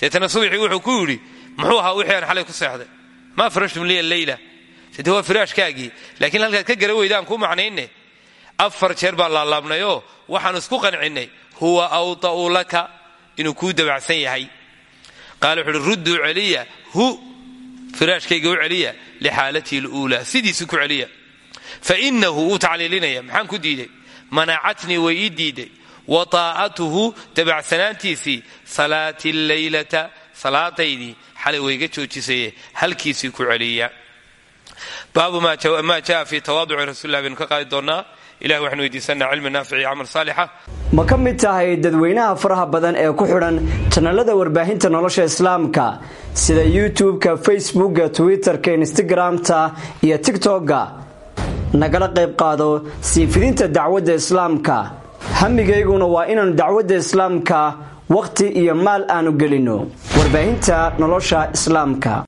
Deetana subaxii wuxuu ku yidhi muxuu ahaa wixii aan xalay ku seexday? Maa farashtum liya leyla de waa firaashkaagii? Laakiin halkaad ka gara weyda aan kuu macnayne afar jeer baan laalaabnayoo waxaan isku qancinnay huwa awda'u laka inuu kuu dabacsan yahay. Qaala wuxu uhi celiya hu firaashkayga u celiya lixaalatihi aluulaa. Sidiisu ku celiya fa inahu wuu tacliilinaya maxaan ku diiday manacatnii way ii diiday wa taa'atuhu dabacsanaantiisii salaati alleylata salaadaydii xalay wayga joojisaye halkiisii ku celiya baabu ma jaa fi tawaaduci rasulilah baynu ka qaadi doonnaa ilahi waxaan weydiisanaa cilmi naafici camal saalixa ma ka mid tahay dadweynaha faraha badan ee ku xidhan janalada warbaahinta nolosha islaamka sida youtube-ka facebookga twitter-ka instagram-ta iyo tigtokga nagala qayb qaado sii fidinta dacwadda islaamka. Hamigayguna waa inaan dacwadda islaamka wakhti iyo maal aanu gelinno warbaahinta nolosha islaamka